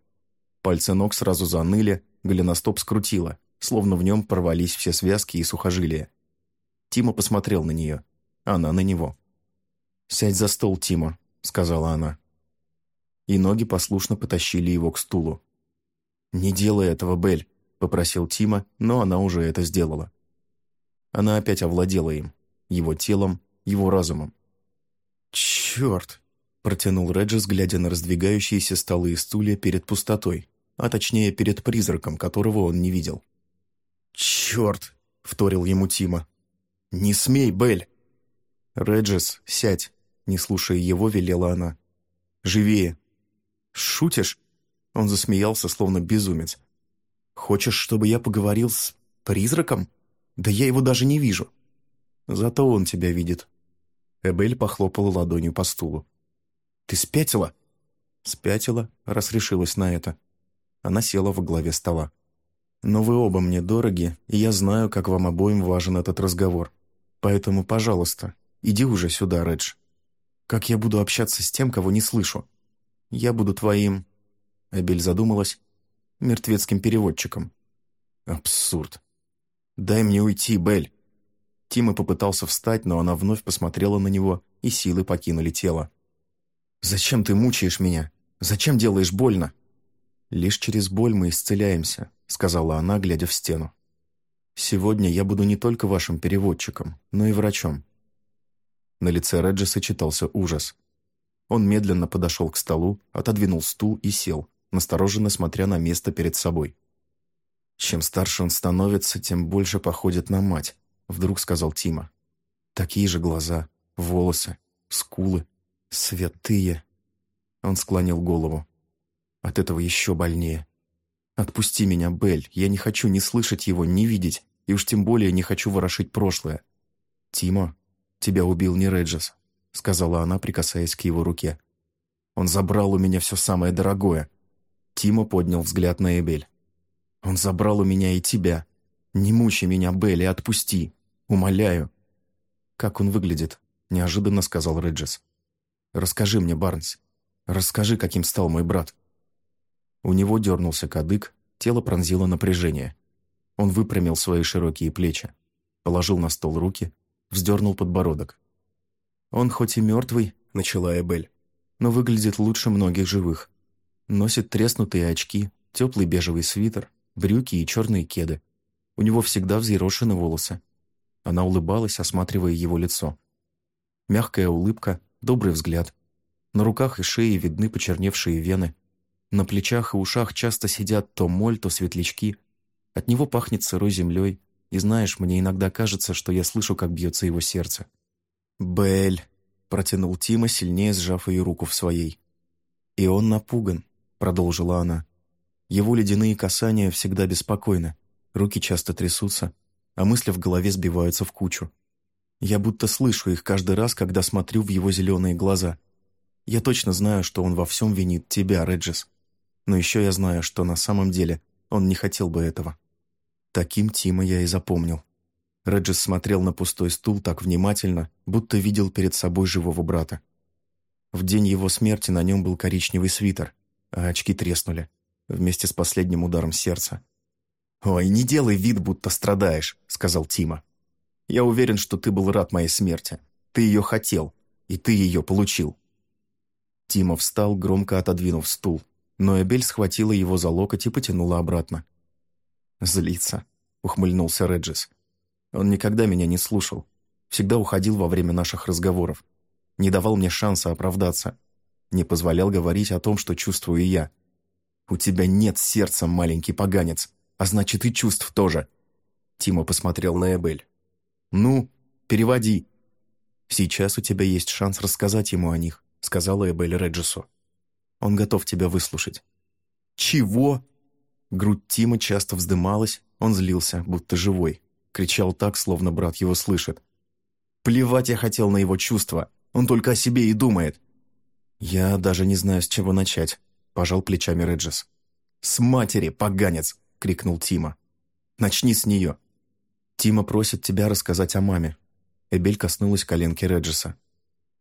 Пальцы ног сразу заныли, голеностоп скрутило, словно в нем порвались все связки и сухожилия. Тима посмотрел на нее, она на него. «Сядь за стол, Тима», — сказала она. И ноги послушно потащили его к стулу. «Не делай этого, Бель», — попросил Тима, но она уже это сделала. Она опять овладела им, его телом, его разумом. «Черт!» — протянул Реджис, глядя на раздвигающиеся столы и стулья перед пустотой а точнее перед призраком, которого он не видел. «Черт!» — вторил ему Тима. «Не смей, Белль!» «Реджис, сядь!» — не слушая его, велела она. «Живее!» «Шутишь?» Он засмеялся, словно безумец. «Хочешь, чтобы я поговорил с призраком? Да я его даже не вижу!» «Зато он тебя видит!» Эбель похлопала ладонью по стулу. «Ты спятила?» «Спятила, раз решилась на это». Она села во главе стола. Но вы оба мне дороги, и я знаю, как вам обоим важен этот разговор. Поэтому, пожалуйста, иди уже сюда, Редж. Как я буду общаться с тем, кого не слышу? Я буду твоим...» Эбель задумалась. «Мертвецким переводчиком». «Абсурд. Дай мне уйти, Бель». Тима попытался встать, но она вновь посмотрела на него, и силы покинули тело. «Зачем ты мучаешь меня? Зачем делаешь больно?» «Лишь через боль мы исцеляемся», — сказала она, глядя в стену. «Сегодня я буду не только вашим переводчиком, но и врачом». На лице Реджиса читался ужас. Он медленно подошел к столу, отодвинул стул и сел, настороженно смотря на место перед собой. «Чем старше он становится, тем больше походит на мать», — вдруг сказал Тима. «Такие же глаза, волосы, скулы, святые». Он склонил голову. От этого еще больнее. «Отпусти меня, Белль, я не хочу ни слышать его, ни видеть, и уж тем более не хочу ворошить прошлое». «Тимо, тебя убил не Реджес», — сказала она, прикасаясь к его руке. «Он забрал у меня все самое дорогое». Тимо поднял взгляд на Эбель. «Он забрал у меня и тебя. Не мучи меня, Белль, и отпусти. Умоляю». «Как он выглядит?» — неожиданно сказал Реджес. «Расскажи мне, Барнс. Расскажи, каким стал мой брат». У него дернулся кадык, тело пронзило напряжение. Он выпрямил свои широкие плечи, положил на стол руки, вздернул подбородок. «Он хоть и мертвый», — начала Эбель, «но выглядит лучше многих живых. Носит треснутые очки, теплый бежевый свитер, брюки и черные кеды. У него всегда взъерошены волосы». Она улыбалась, осматривая его лицо. Мягкая улыбка, добрый взгляд. На руках и шее видны почерневшие вены, на плечах и ушах часто сидят то моль, то светлячки. От него пахнет сырой землей, и знаешь, мне иногда кажется, что я слышу, как бьется его сердце. «Бель», — протянул Тима, сильнее сжав ее руку в своей. «И он напуган», — продолжила она. «Его ледяные касания всегда беспокойны, руки часто трясутся, а мысли в голове сбиваются в кучу. Я будто слышу их каждый раз, когда смотрю в его зеленые глаза. Я точно знаю, что он во всем винит тебя, Реджис. Но еще я знаю, что на самом деле он не хотел бы этого. Таким Тима я и запомнил. Реджис смотрел на пустой стул так внимательно, будто видел перед собой живого брата. В день его смерти на нем был коричневый свитер, а очки треснули, вместе с последним ударом сердца. «Ой, не делай вид, будто страдаешь», — сказал Тима. «Я уверен, что ты был рад моей смерти. Ты ее хотел, и ты ее получил». Тима встал, громко отодвинув стул но Эбель схватила его за локоть и потянула обратно. «Злиться», — ухмыльнулся Реджис. «Он никогда меня не слушал. Всегда уходил во время наших разговоров. Не давал мне шанса оправдаться. Не позволял говорить о том, что чувствую я. У тебя нет сердца, маленький поганец, а значит и чувств тоже». Тима посмотрел на Эбель. «Ну, переводи». «Сейчас у тебя есть шанс рассказать ему о них», — сказала Эбель Реджису. Он готов тебя выслушать». «Чего?» Грудь Тима часто вздымалась, он злился, будто живой. Кричал так, словно брат его слышит. «Плевать я хотел на его чувства, он только о себе и думает». «Я даже не знаю, с чего начать», — пожал плечами Реджес. «С матери, поганец!» — крикнул Тима. «Начни с нее». «Тима просит тебя рассказать о маме». Эбель коснулась коленки Реджеса.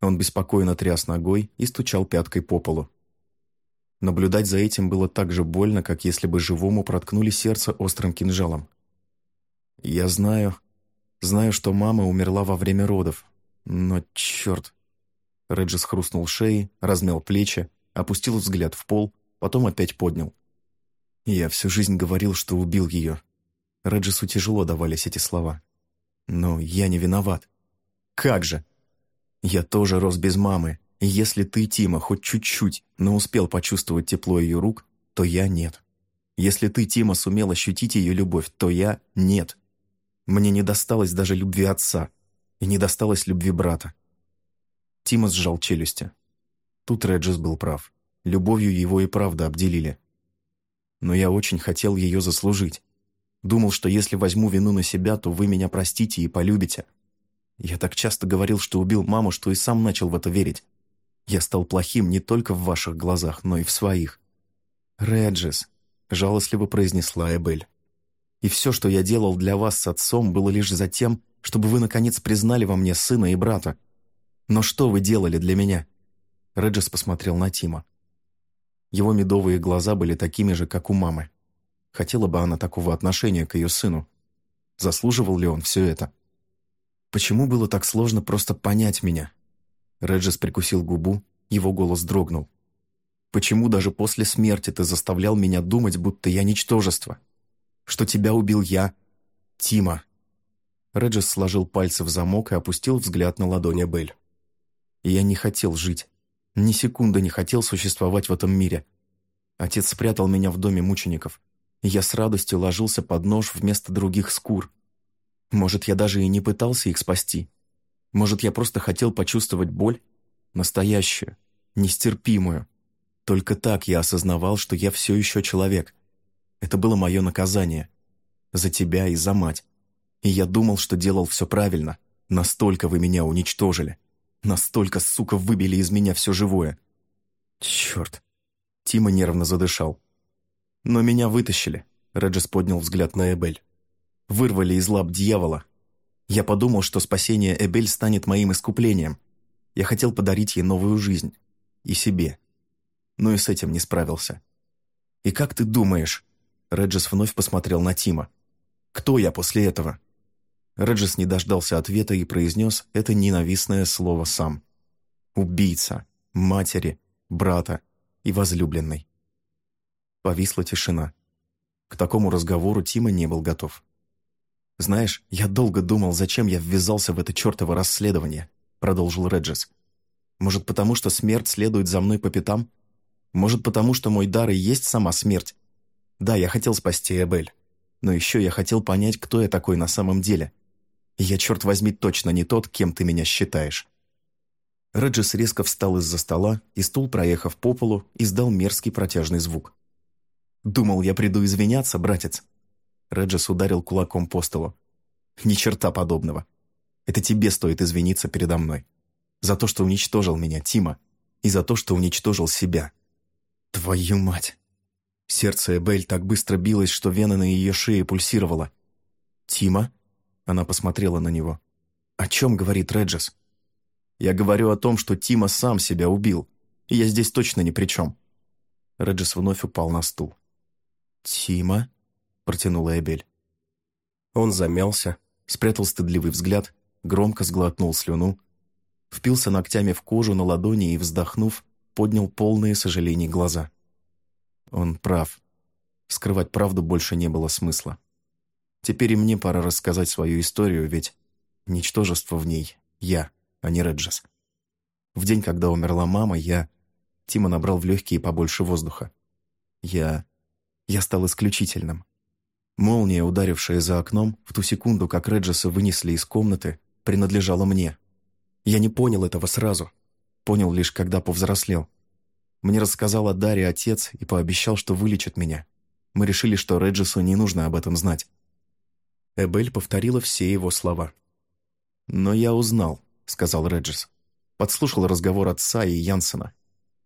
Он беспокойно тряс ногой и стучал пяткой по полу. Наблюдать за этим было так же больно, как если бы живому проткнули сердце острым кинжалом. «Я знаю, знаю, что мама умерла во время родов, но черт!» Реджис хрустнул шеей, размял плечи, опустил взгляд в пол, потом опять поднял. «Я всю жизнь говорил, что убил ее». Реджису тяжело давались эти слова. «Но я не виноват». «Как же?» «Я тоже рос без мамы, если ты, Тима, хоть чуть-чуть, но успел почувствовать тепло ее рук, то я нет. Если ты, Тима, сумел ощутить ее любовь, то я нет. Мне не досталось даже любви отца, и не досталось любви брата. Тима сжал челюсти. Тут Реджис был прав. Любовью его и правда обделили. Но я очень хотел ее заслужить. Думал, что если возьму вину на себя, то вы меня простите и полюбите. Я так часто говорил, что убил маму, что и сам начал в это верить. Я стал плохим не только в ваших глазах, но и в своих». «Реджис», — жалостливо произнесла Эбель. И все, что я делал для вас с отцом, было лишь за тем, чтобы вы, наконец, признали во мне сына и брата. Но что вы делали для меня?» Реджес посмотрел на Тима. Его медовые глаза были такими же, как у мамы. Хотела бы она такого отношения к ее сыну. Заслуживал ли он все это? Почему было так сложно просто понять меня? Реджес прикусил губу, его голос дрогнул. Почему даже после смерти ты заставлял меня думать, будто я ничтожество? Что тебя убил я, Тима?» Реджес сложил пальцы в замок и опустил взгляд на ладони Бель. «Я не хотел жить. Ни секунды не хотел существовать в этом мире. Отец спрятал меня в доме мучеников, я с радостью ложился под нож вместо других скур. Может, я даже и не пытался их спасти. Может, я просто хотел почувствовать боль? Настоящую, нестерпимую, только так я осознавал, что я все еще человек. Это было мое наказание. За тебя и за мать. И я думал, что делал все правильно. Настолько вы меня уничтожили. Настолько, сука, выбили из меня все живое. Черт. Тима нервно задышал. Но меня вытащили. Реджес поднял взгляд на Эбель. Вырвали из лап дьявола. Я подумал, что спасение Эбель станет моим искуплением. Я хотел подарить ей новую жизнь. И себе но и с этим не справился. «И как ты думаешь?» Реджес вновь посмотрел на Тима. «Кто я после этого?» Реджес не дождался ответа и произнес это ненавистное слово сам. «Убийца, матери, брата и возлюбленный». Повисла тишина. К такому разговору Тима не был готов. «Знаешь, я долго думал, зачем я ввязался в это чертово расследование», продолжил Реджес. «Может, потому что смерть следует за мной по пятам? Может, потому что мой дар и есть сама смерть? Да, я хотел спасти Эбель. Но еще я хотел понять, кто я такой на самом деле. Я, черт возьми, точно не тот, кем ты меня считаешь». Реджис резко встал из-за стола, и стул, проехав по полу, издал мерзкий протяжный звук. «Думал, я приду извиняться, братец?» Реджис ударил кулаком по столу. «Ни черта подобного. Это тебе стоит извиниться передо мной. За то, что уничтожил меня, Тима, и за то, что уничтожил себя. Твою мать! Сердце Эбель так быстро билось, что вена на ее шее пульсировала. «Тима?» Она посмотрела на него. «О чем говорит Реджес?» «Я говорю о том, что Тима сам себя убил, и я здесь точно ни при чем». Реджес вновь упал на стул. «Тима?» — протянула Эбель. Он замялся, спрятал стыдливый взгляд, громко сглотнул слюну, впился ногтями в кожу на ладони и, вздохнув, поднял полные сожалений глаза. Он прав. Скрывать правду больше не было смысла. Теперь и мне пора рассказать свою историю, ведь ничтожество в ней я, а не Реджес. В день, когда умерла мама, я... Тима набрал в легкие побольше воздуха. Я... Я стал исключительным. Молния, ударившая за окном, в ту секунду, как Реджеса вынесли из комнаты, принадлежала мне. Я не понял этого сразу, Понял лишь, когда повзрослел. Мне рассказал о Даре отец и пообещал, что вылечит меня. Мы решили, что Реджису не нужно об этом знать. Эбель повторила все его слова. «Но я узнал», — сказал Реджис. Подслушал разговор отца и Янсена.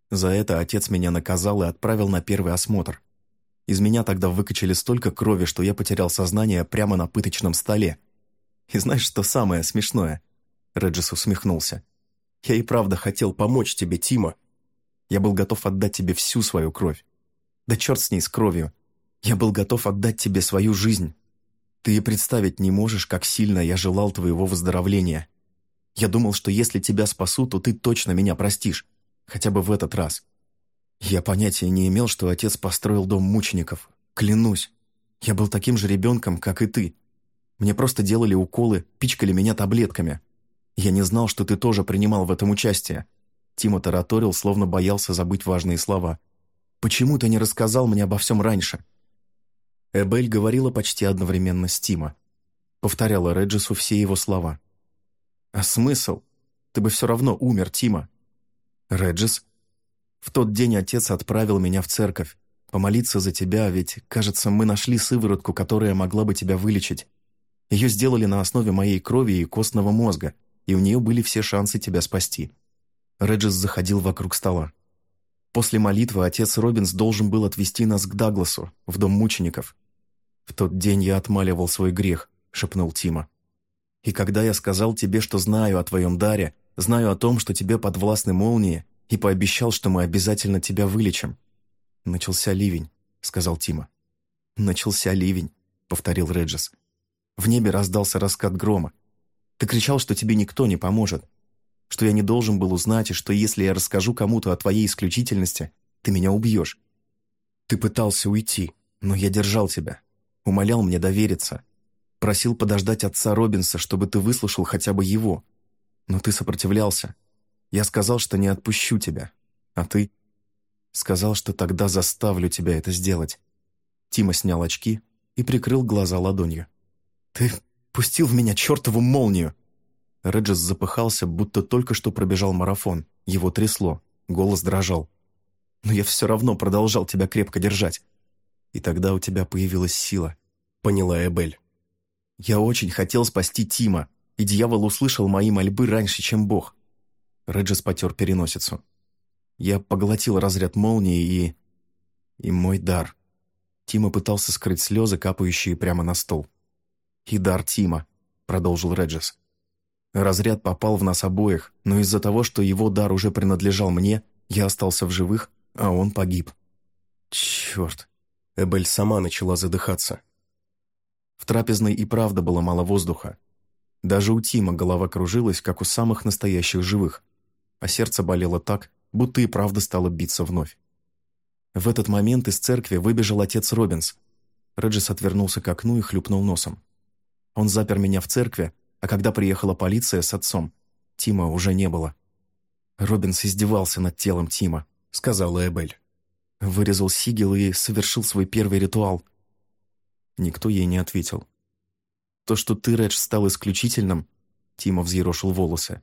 За это отец меня наказал и отправил на первый осмотр. Из меня тогда выкачали столько крови, что я потерял сознание прямо на пыточном столе. И знаешь, что самое смешное?» Реджис усмехнулся. Я и правда хотел помочь тебе, Тима. Я был готов отдать тебе всю свою кровь. Да черт с ней, с кровью. Я был готов отдать тебе свою жизнь. Ты и представить не можешь, как сильно я желал твоего выздоровления. Я думал, что если тебя спасу, то ты точно меня простишь. Хотя бы в этот раз. Я понятия не имел, что отец построил дом мучеников. Клянусь. Я был таким же ребенком, как и ты. Мне просто делали уколы, пичкали меня таблетками. «Я не знал, что ты тоже принимал в этом участие». Тима тараторил, словно боялся забыть важные слова. «Почему ты не рассказал мне обо всем раньше?» Эбель говорила почти одновременно с Тима. Повторяла Реджису все его слова. «А смысл? Ты бы все равно умер, Тима». «Реджис?» «В тот день отец отправил меня в церковь. Помолиться за тебя, ведь, кажется, мы нашли сыворотку, которая могла бы тебя вылечить. Ее сделали на основе моей крови и костного мозга и у нее были все шансы тебя спасти. Реджис заходил вокруг стола. После молитвы отец Робинс должен был отвезти нас к Дагласу, в дом мучеников. В тот день я отмаливал свой грех», — шепнул Тима. «И когда я сказал тебе, что знаю о твоем даре, знаю о том, что тебе подвластны молнии, и пообещал, что мы обязательно тебя вылечим». «Начался ливень», — сказал Тима. «Начался ливень», — повторил Реджес. В небе раздался раскат грома. Ты кричал, что тебе никто не поможет, что я не должен был узнать, и что если я расскажу кому-то о твоей исключительности, ты меня убьешь. Ты пытался уйти, но я держал тебя, умолял мне довериться, просил подождать отца Робинса, чтобы ты выслушал хотя бы его. Но ты сопротивлялся. Я сказал, что не отпущу тебя, а ты сказал, что тогда заставлю тебя это сделать. Тима снял очки и прикрыл глаза ладонью. «Ты пустил в меня чертову молнию!» Реджес запыхался, будто только что пробежал марафон. Его трясло, голос дрожал. «Но я все равно продолжал тебя крепко держать. И тогда у тебя появилась сила», — поняла Эбель. «Я очень хотел спасти Тима, и дьявол услышал мои мольбы раньше, чем Бог». Реджес потер переносицу. «Я поглотил разряд молнии и... и мой дар». Тима пытался скрыть слезы, капающие прямо на стол. «И дар Тима», — продолжил Реджес. «Разряд попал в нас обоих, но из-за того, что его дар уже принадлежал мне, я остался в живых, а он погиб». «Черт!» Эбель сама начала задыхаться. В трапезной и правда было мало воздуха. Даже у Тима голова кружилась, как у самых настоящих живых, а сердце болело так, будто и правда стало биться вновь. В этот момент из церкви выбежал отец Робинс. Реджис отвернулся к окну и хлюпнул носом. Он запер меня в церкви, а когда приехала полиция с отцом, Тима уже не было. Робинс издевался над телом Тима, сказала Эбель. Вырезал сигил и совершил свой первый ритуал. Никто ей не ответил. То, что ты, Редж, стал исключительным, Тима взъерошил волосы.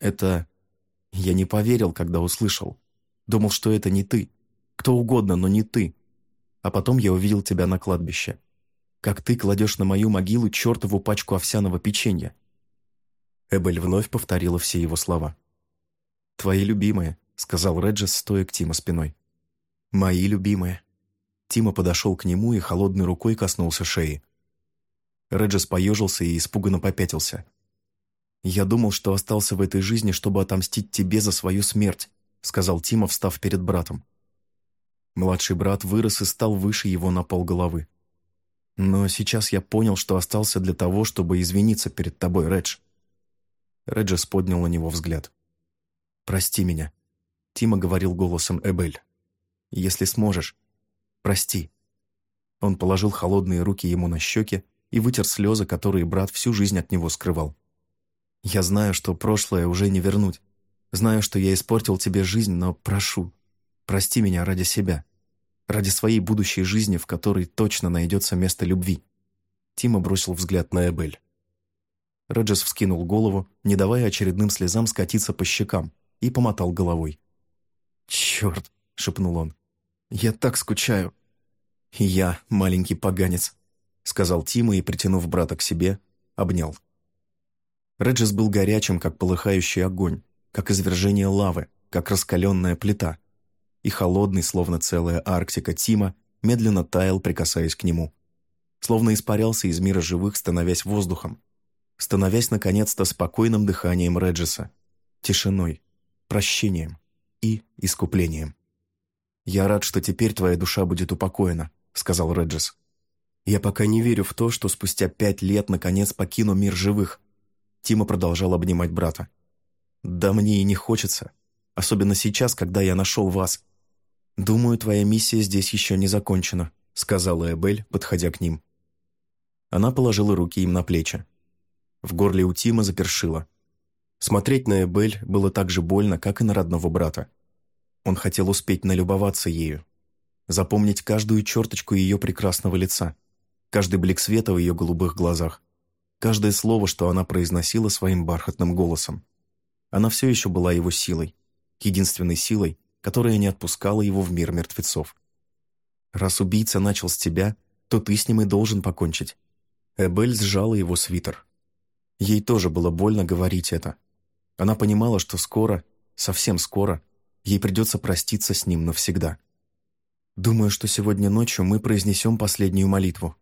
Это... Я не поверил, когда услышал. Думал, что это не ты. Кто угодно, но не ты. А потом я увидел тебя на кладбище как ты кладешь на мою могилу чертову пачку овсяного печенья». Эбель вновь повторила все его слова. «Твои любимые», — сказал Реджес, стоя к Тима спиной. «Мои любимые». Тима подошел к нему и холодной рукой коснулся шеи. Реджес поежился и испуганно попятился. «Я думал, что остался в этой жизни, чтобы отомстить тебе за свою смерть», сказал Тима, встав перед братом. Младший брат вырос и стал выше его на полголовы. Но сейчас я понял, что остался для того, чтобы извиниться перед тобой, Редж». Реджес поднял на него взгляд. «Прости меня», — Тима говорил голосом Эбель. «Если сможешь, прости». Он положил холодные руки ему на щеки и вытер слезы, которые брат всю жизнь от него скрывал. «Я знаю, что прошлое уже не вернуть. Знаю, что я испортил тебе жизнь, но прошу, прости меня ради себя ради своей будущей жизни, в которой точно найдется место любви. Тима бросил взгляд на Эбель. Реджес вскинул голову, не давая очередным слезам скатиться по щекам, и помотал головой. «Черт!» — шепнул он. «Я так скучаю!» «И я, маленький поганец!» — сказал Тима и, притянув брата к себе, обнял. Реджес был горячим, как полыхающий огонь, как извержение лавы, как раскаленная плита и холодный, словно целая Арктика Тима, медленно таял, прикасаясь к нему. Словно испарялся из мира живых, становясь воздухом. Становясь, наконец-то, спокойным дыханием Реджеса, тишиной, прощением и искуплением. «Я рад, что теперь твоя душа будет упокоена», — сказал Реджес. «Я пока не верю в то, что спустя пять лет наконец покину мир живых». Тима продолжал обнимать брата. «Да мне и не хочется, особенно сейчас, когда я нашел вас. «Думаю, твоя миссия здесь еще не закончена», — сказала Эбель, подходя к ним. Она положила руки им на плечи. В горле у Тима запершило. Смотреть на Эбель было так же больно, как и на родного брата. Он хотел успеть налюбоваться ею, запомнить каждую черточку ее прекрасного лица, каждый блик света в ее голубых глазах, каждое слово, что она произносила своим бархатным голосом. Она все еще была его силой, единственной силой, которая не отпускала его в мир мертвецов. «Раз убийца начал с тебя, то ты с ним и должен покончить». Эбель сжала его свитер. Ей тоже было больно говорить это. Она понимала, что скоро, совсем скоро, ей придется проститься с ним навсегда. «Думаю, что сегодня ночью мы произнесем последнюю молитву»,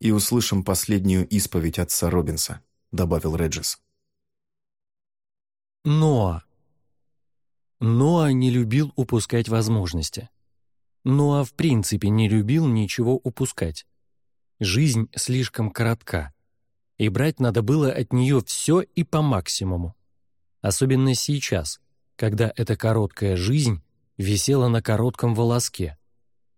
и услышим последнюю исповедь отца Робинса», — добавил Реджис. Ноа. Ноа не любил упускать возможности. Ноа в принципе не любил ничего упускать. Жизнь слишком коротка, и брать надо было от нее все и по максимуму. Особенно сейчас, когда эта короткая жизнь висела на коротком волоске.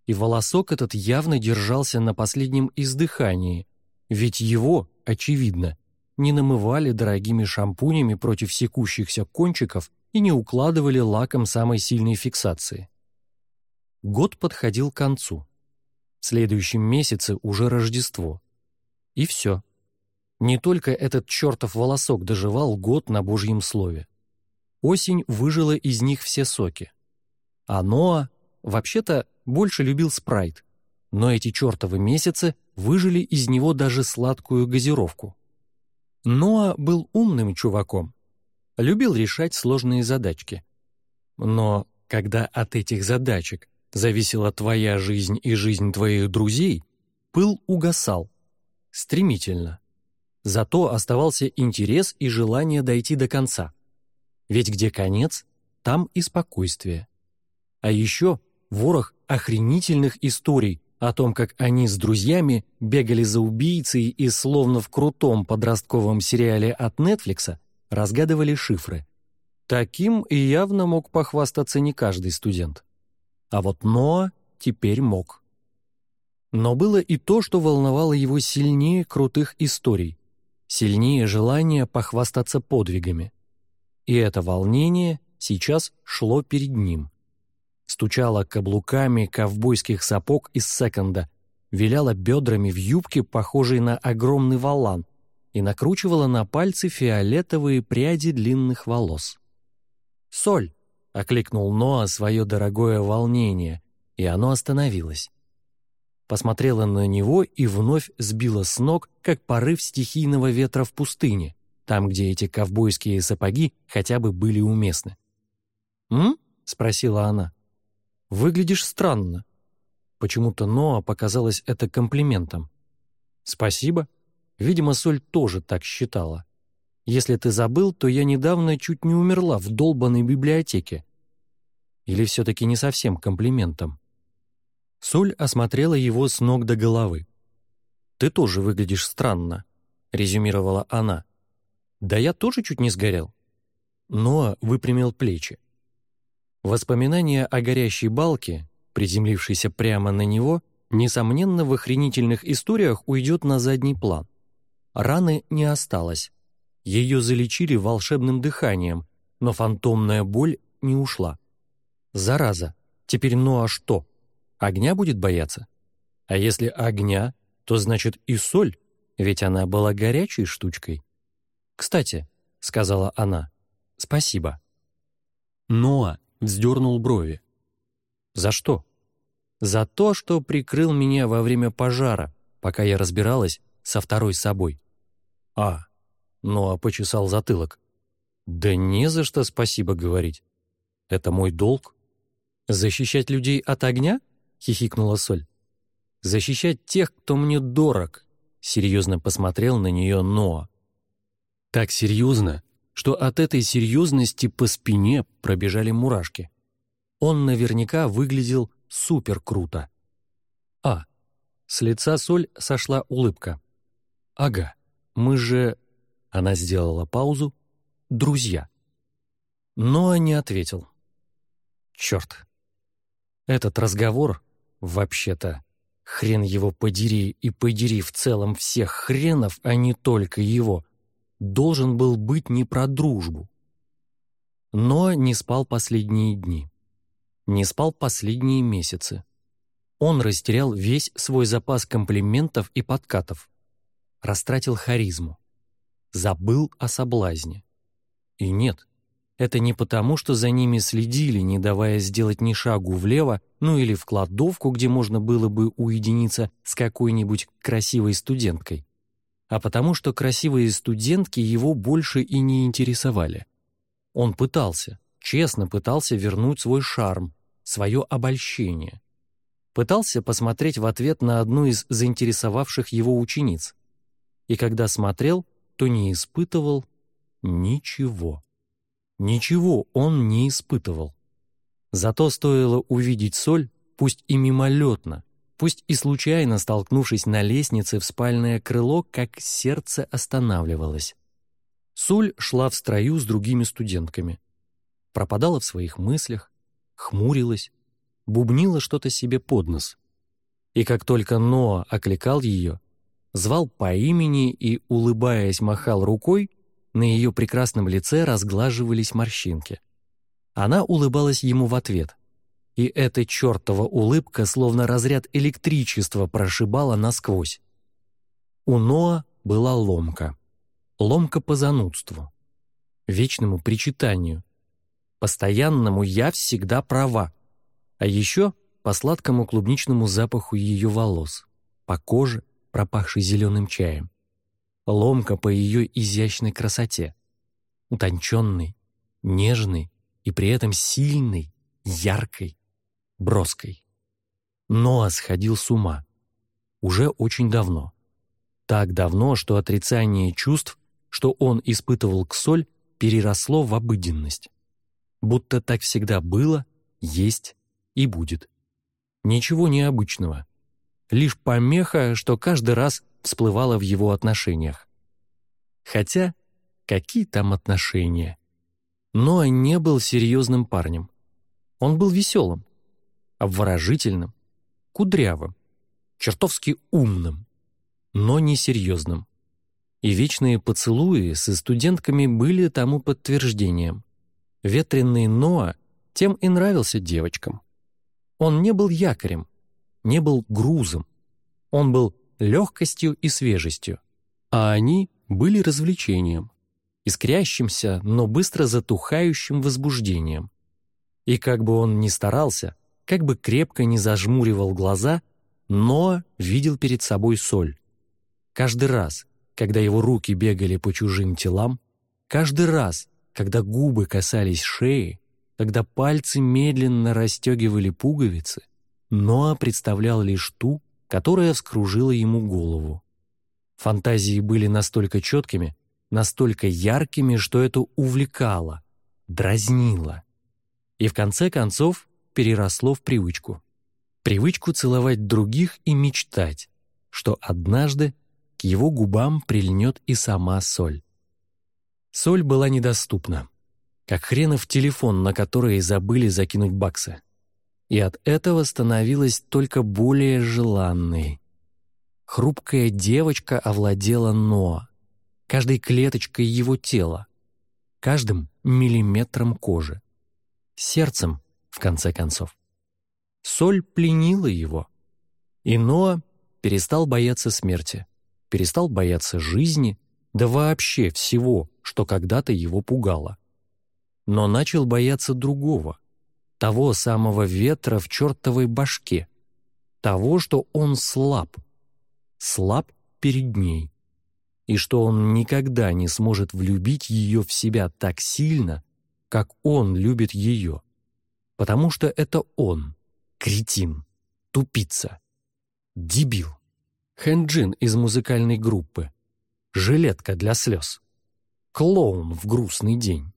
И волосок этот явно держался на последнем издыхании, ведь его, очевидно, не намывали дорогими шампунями против секущихся кончиков и не укладывали лаком самой сильной фиксации. Год подходил к концу. В следующем месяце уже Рождество. И все. Не только этот чертов волосок доживал год на Божьем Слове. Осень выжила из них все соки. А Ноа, вообще-то, больше любил спрайт, но эти чертовы месяцы выжили из него даже сладкую газировку. Ноа был умным чуваком, любил решать сложные задачки. Но когда от этих задачек зависела твоя жизнь и жизнь твоих друзей, пыл угасал. Стремительно. Зато оставался интерес и желание дойти до конца. Ведь где конец, там и спокойствие. А еще ворох охренительных историй о том, как они с друзьями бегали за убийцей и словно в крутом подростковом сериале от Нетфликса разгадывали шифры. Таким и явно мог похвастаться не каждый студент. А вот Ноа теперь мог. Но было и то, что волновало его сильнее крутых историй, сильнее желания похвастаться подвигами. И это волнение сейчас шло перед ним стучала каблуками ковбойских сапог из секонда, виляла бедрами в юбке, похожей на огромный валан, и накручивала на пальцы фиолетовые пряди длинных волос. «Соль!» — окликнул Ноа свое дорогое волнение, и оно остановилось. Посмотрела на него и вновь сбила с ног, как порыв стихийного ветра в пустыне, там, где эти ковбойские сапоги хотя бы были уместны. «М?» — спросила она. Выглядишь странно». Почему-то Ноа показалось это комплиментом. «Спасибо. Видимо, Соль тоже так считала. Если ты забыл, то я недавно чуть не умерла в долбанной библиотеке. Или все-таки не совсем комплиментом?» Соль осмотрела его с ног до головы. «Ты тоже выглядишь странно», — резюмировала она. «Да я тоже чуть не сгорел». Ноа выпрямил плечи. Воспоминание о горящей балке, приземлившейся прямо на него, несомненно, в охренительных историях уйдет на задний план. Раны не осталось. Ее залечили волшебным дыханием, но фантомная боль не ушла. Зараза, теперь ну а что? Огня будет бояться? А если огня, то значит и соль, ведь она была горячей штучкой. «Кстати», — сказала она, — «спасибо». Ноа вздернул брови. «За что?» «За то, что прикрыл меня во время пожара, пока я разбиралась со второй собой». «А, ну а почесал затылок». «Да не за что спасибо говорить. Это мой долг». «Защищать людей от огня?» — хихикнула Соль. «Защищать тех, кто мне дорог», — серьезно посмотрел на нее Ноа. Так серьезно, что от этой серьезности по спине пробежали мурашки. Он наверняка выглядел супер круто. А. С лица Соль сошла улыбка. «Ага, мы же...» Она сделала паузу. «Друзья». Но не ответил. «Черт. Этот разговор, вообще-то, хрен его подери и подери в целом всех хренов, а не только его, должен был быть не про дружбу. Но не спал последние дни. Не спал последние месяцы. Он растерял весь свой запас комплиментов и подкатов. Растратил харизму. Забыл о соблазне. И нет, это не потому, что за ними следили, не давая сделать ни шагу влево, ну или в кладовку, где можно было бы уединиться с какой-нибудь красивой студенткой а потому что красивые студентки его больше и не интересовали. Он пытался, честно пытался вернуть свой шарм, свое обольщение. пытался посмотреть в ответ на одну из заинтересовавших его учениц. И когда смотрел, то не испытывал ничего. Ничего он не испытывал. Зато стоило увидеть соль, пусть и мимолетно, пусть и случайно столкнувшись на лестнице в спальное крыло, как сердце останавливалось. Соль шла в строю с другими студентками. Пропадала в своих мыслях, хмурилась, бубнила что-то себе под нос. И как только Ноа окликал ее, звал по имени и, улыбаясь, махал рукой, на ее прекрасном лице разглаживались морщинки. Она улыбалась ему в ответ. И эта чертова улыбка, словно разряд электричества, прошибала насквозь. У Ноа была ломка. Ломка по занудству. Вечному причитанию. Постоянному «я всегда права». А еще по сладкому клубничному запаху ее волос, по коже, пропахшей зеленым чаем. Ломка по ее изящной красоте. Утонченной, нежной и при этом сильной, яркой, броской. Ноа сходил с ума. Уже очень давно. Так давно, что отрицание чувств, что он испытывал к соль, переросло в обыденность. Будто так всегда было, есть и будет. Ничего необычного. Лишь помеха, что каждый раз всплывала в его отношениях. Хотя, какие там отношения? Ноа не был серьезным парнем. Он был веселым, обворожительным, кудрявым, чертовски умным, но не серьезным. И вечные поцелуи со студентками были тому подтверждением. Ветреный Ноа тем и нравился девочкам. Он не был якорем, не был грузом. Он был легкостью и свежестью. А они были развлечением, искрящимся, но быстро затухающим возбуждением. И как бы он ни старался, как бы крепко не зажмуривал глаза, но видел перед собой соль. Каждый раз, когда его руки бегали по чужим телам, каждый раз, когда губы касались шеи, когда пальцы медленно расстегивали пуговицы, Ноа представлял лишь ту, которая вскружила ему голову. Фантазии были настолько четкими, настолько яркими, что это увлекало, дразнило. И в конце концов переросло в привычку. Привычку целовать других и мечтать, что однажды к его губам прильнет и сама соль. Соль была недоступна как хренов телефон, на который забыли закинуть баксы. И от этого становилась только более желанной. Хрупкая девочка овладела Ноа, каждой клеточкой его тела, каждым миллиметром кожи, сердцем, конце концов. Соль пленила его, и Ноа перестал бояться смерти, перестал бояться жизни, да вообще всего, что когда-то его пугало но начал бояться другого, того самого ветра в чертовой башке, того, что он слаб, слаб перед ней, и что он никогда не сможет влюбить ее в себя так сильно, как он любит ее, потому что это он, кретин, тупица, дебил, хэнджин из музыкальной группы, жилетка для слез, клоун в грустный день.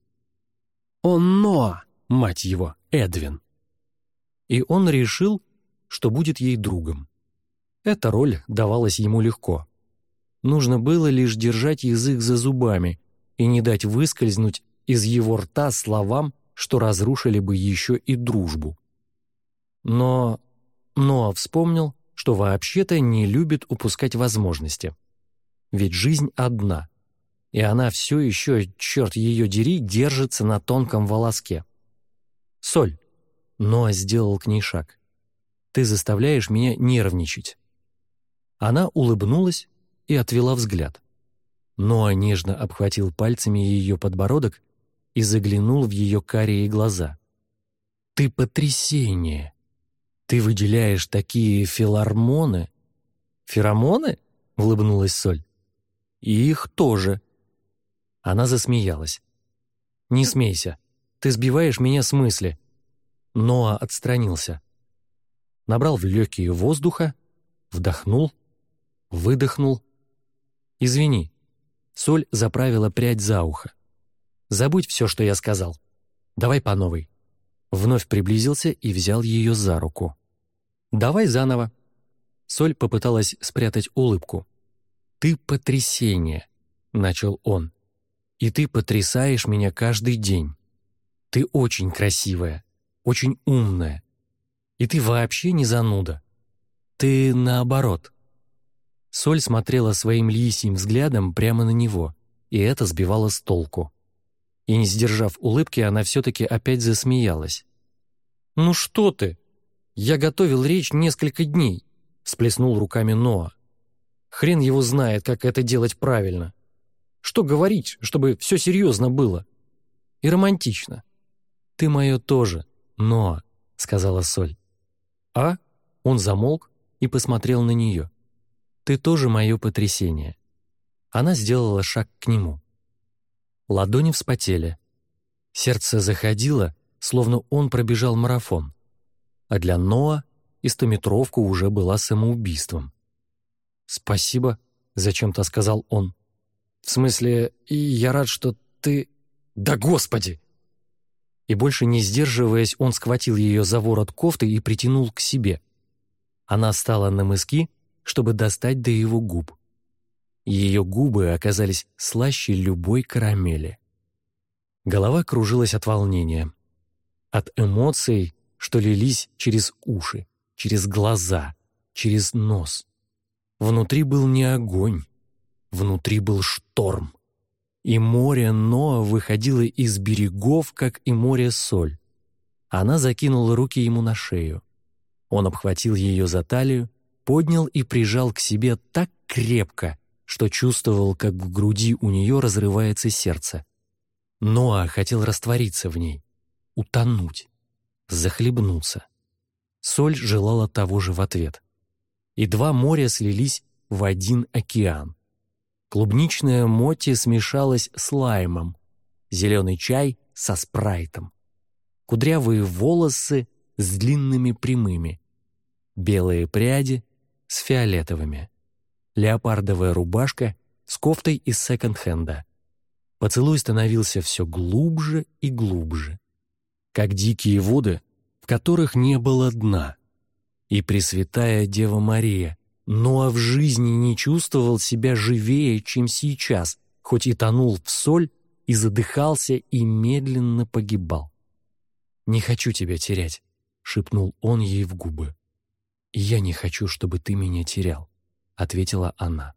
Он Ноа, мать его, Эдвин. И он решил, что будет ей другом. Эта роль давалась ему легко. Нужно было лишь держать язык за зубами и не дать выскользнуть из его рта словам, что разрушили бы еще и дружбу. Но Ноа вспомнил, что вообще-то не любит упускать возможности. Ведь жизнь одна — и она все еще, черт ее дери, держится на тонком волоске. «Соль!» — Ноа сделал к ней шаг. «Ты заставляешь меня нервничать». Она улыбнулась и отвела взгляд. Ноа нежно обхватил пальцами ее подбородок и заглянул в ее карие глаза. «Ты потрясение! Ты выделяешь такие филармоны!» «Феромоны?» — улыбнулась Соль. «И их тоже», она засмеялась. «Не смейся. Ты сбиваешь меня с мысли». Ноа отстранился. набрал в легкие воздуха, вдохнул, выдохнул. «Извини», — Соль заправила прядь за ухо. «Забудь все, что я сказал. Давай по новой». Вновь приблизился и взял ее за руку. «Давай заново». Соль попыталась спрятать улыбку. «Ты потрясение», — начал он. «И ты потрясаешь меня каждый день. Ты очень красивая, очень умная. И ты вообще не зануда. Ты наоборот». Соль смотрела своим лисьим взглядом прямо на него, и это сбивало с толку. И не сдержав улыбки, она все-таки опять засмеялась. «Ну что ты? Я готовил речь несколько дней», — сплеснул руками Ноа. «Хрен его знает, как это делать правильно. Что говорить, чтобы все серьезно было? И романтично. Ты мое тоже, Ноа», — сказала Соль. «А?» — он замолк и посмотрел на нее. «Ты тоже мое потрясение». Она сделала шаг к нему. Ладони вспотели. Сердце заходило, словно он пробежал марафон. А для Ноа истометровка уже была самоубийством. «Спасибо», — зачем-то сказал он. «В смысле, и я рад, что ты...» «Да господи!» И больше не сдерживаясь, он схватил ее за ворот кофты и притянул к себе. Она стала на мыски, чтобы достать до его губ. Ее губы оказались слаще любой карамели. Голова кружилась от волнения. От эмоций, что лились через уши, через глаза, через нос. Внутри был не огонь, внутри был шторм. И море Ноа выходило из берегов, как и море соль. Она закинула руки ему на шею. Он обхватил ее за талию, поднял и прижал к себе так крепко, что чувствовал, как в груди у нее разрывается сердце. Ноа хотел раствориться в ней, утонуть, захлебнуться. Соль желала того же в ответ. И два моря слились в один океан. Клубничная моти смешалась с лаймом, зеленый чай со спрайтом, кудрявые волосы с длинными прямыми, белые пряди с фиолетовыми леопардовая рубашка с кофтой из секонд-хенда. Поцелуй становился все глубже и глубже, как дикие воды, в которых не было дна. И Пресвятая Дева Мария, но а в жизни не чувствовал себя живее, чем сейчас, хоть и тонул в соль, и задыхался, и медленно погибал. «Не хочу тебя терять», — шепнул он ей в губы. «Я не хочу, чтобы ты меня терял». — ответила она.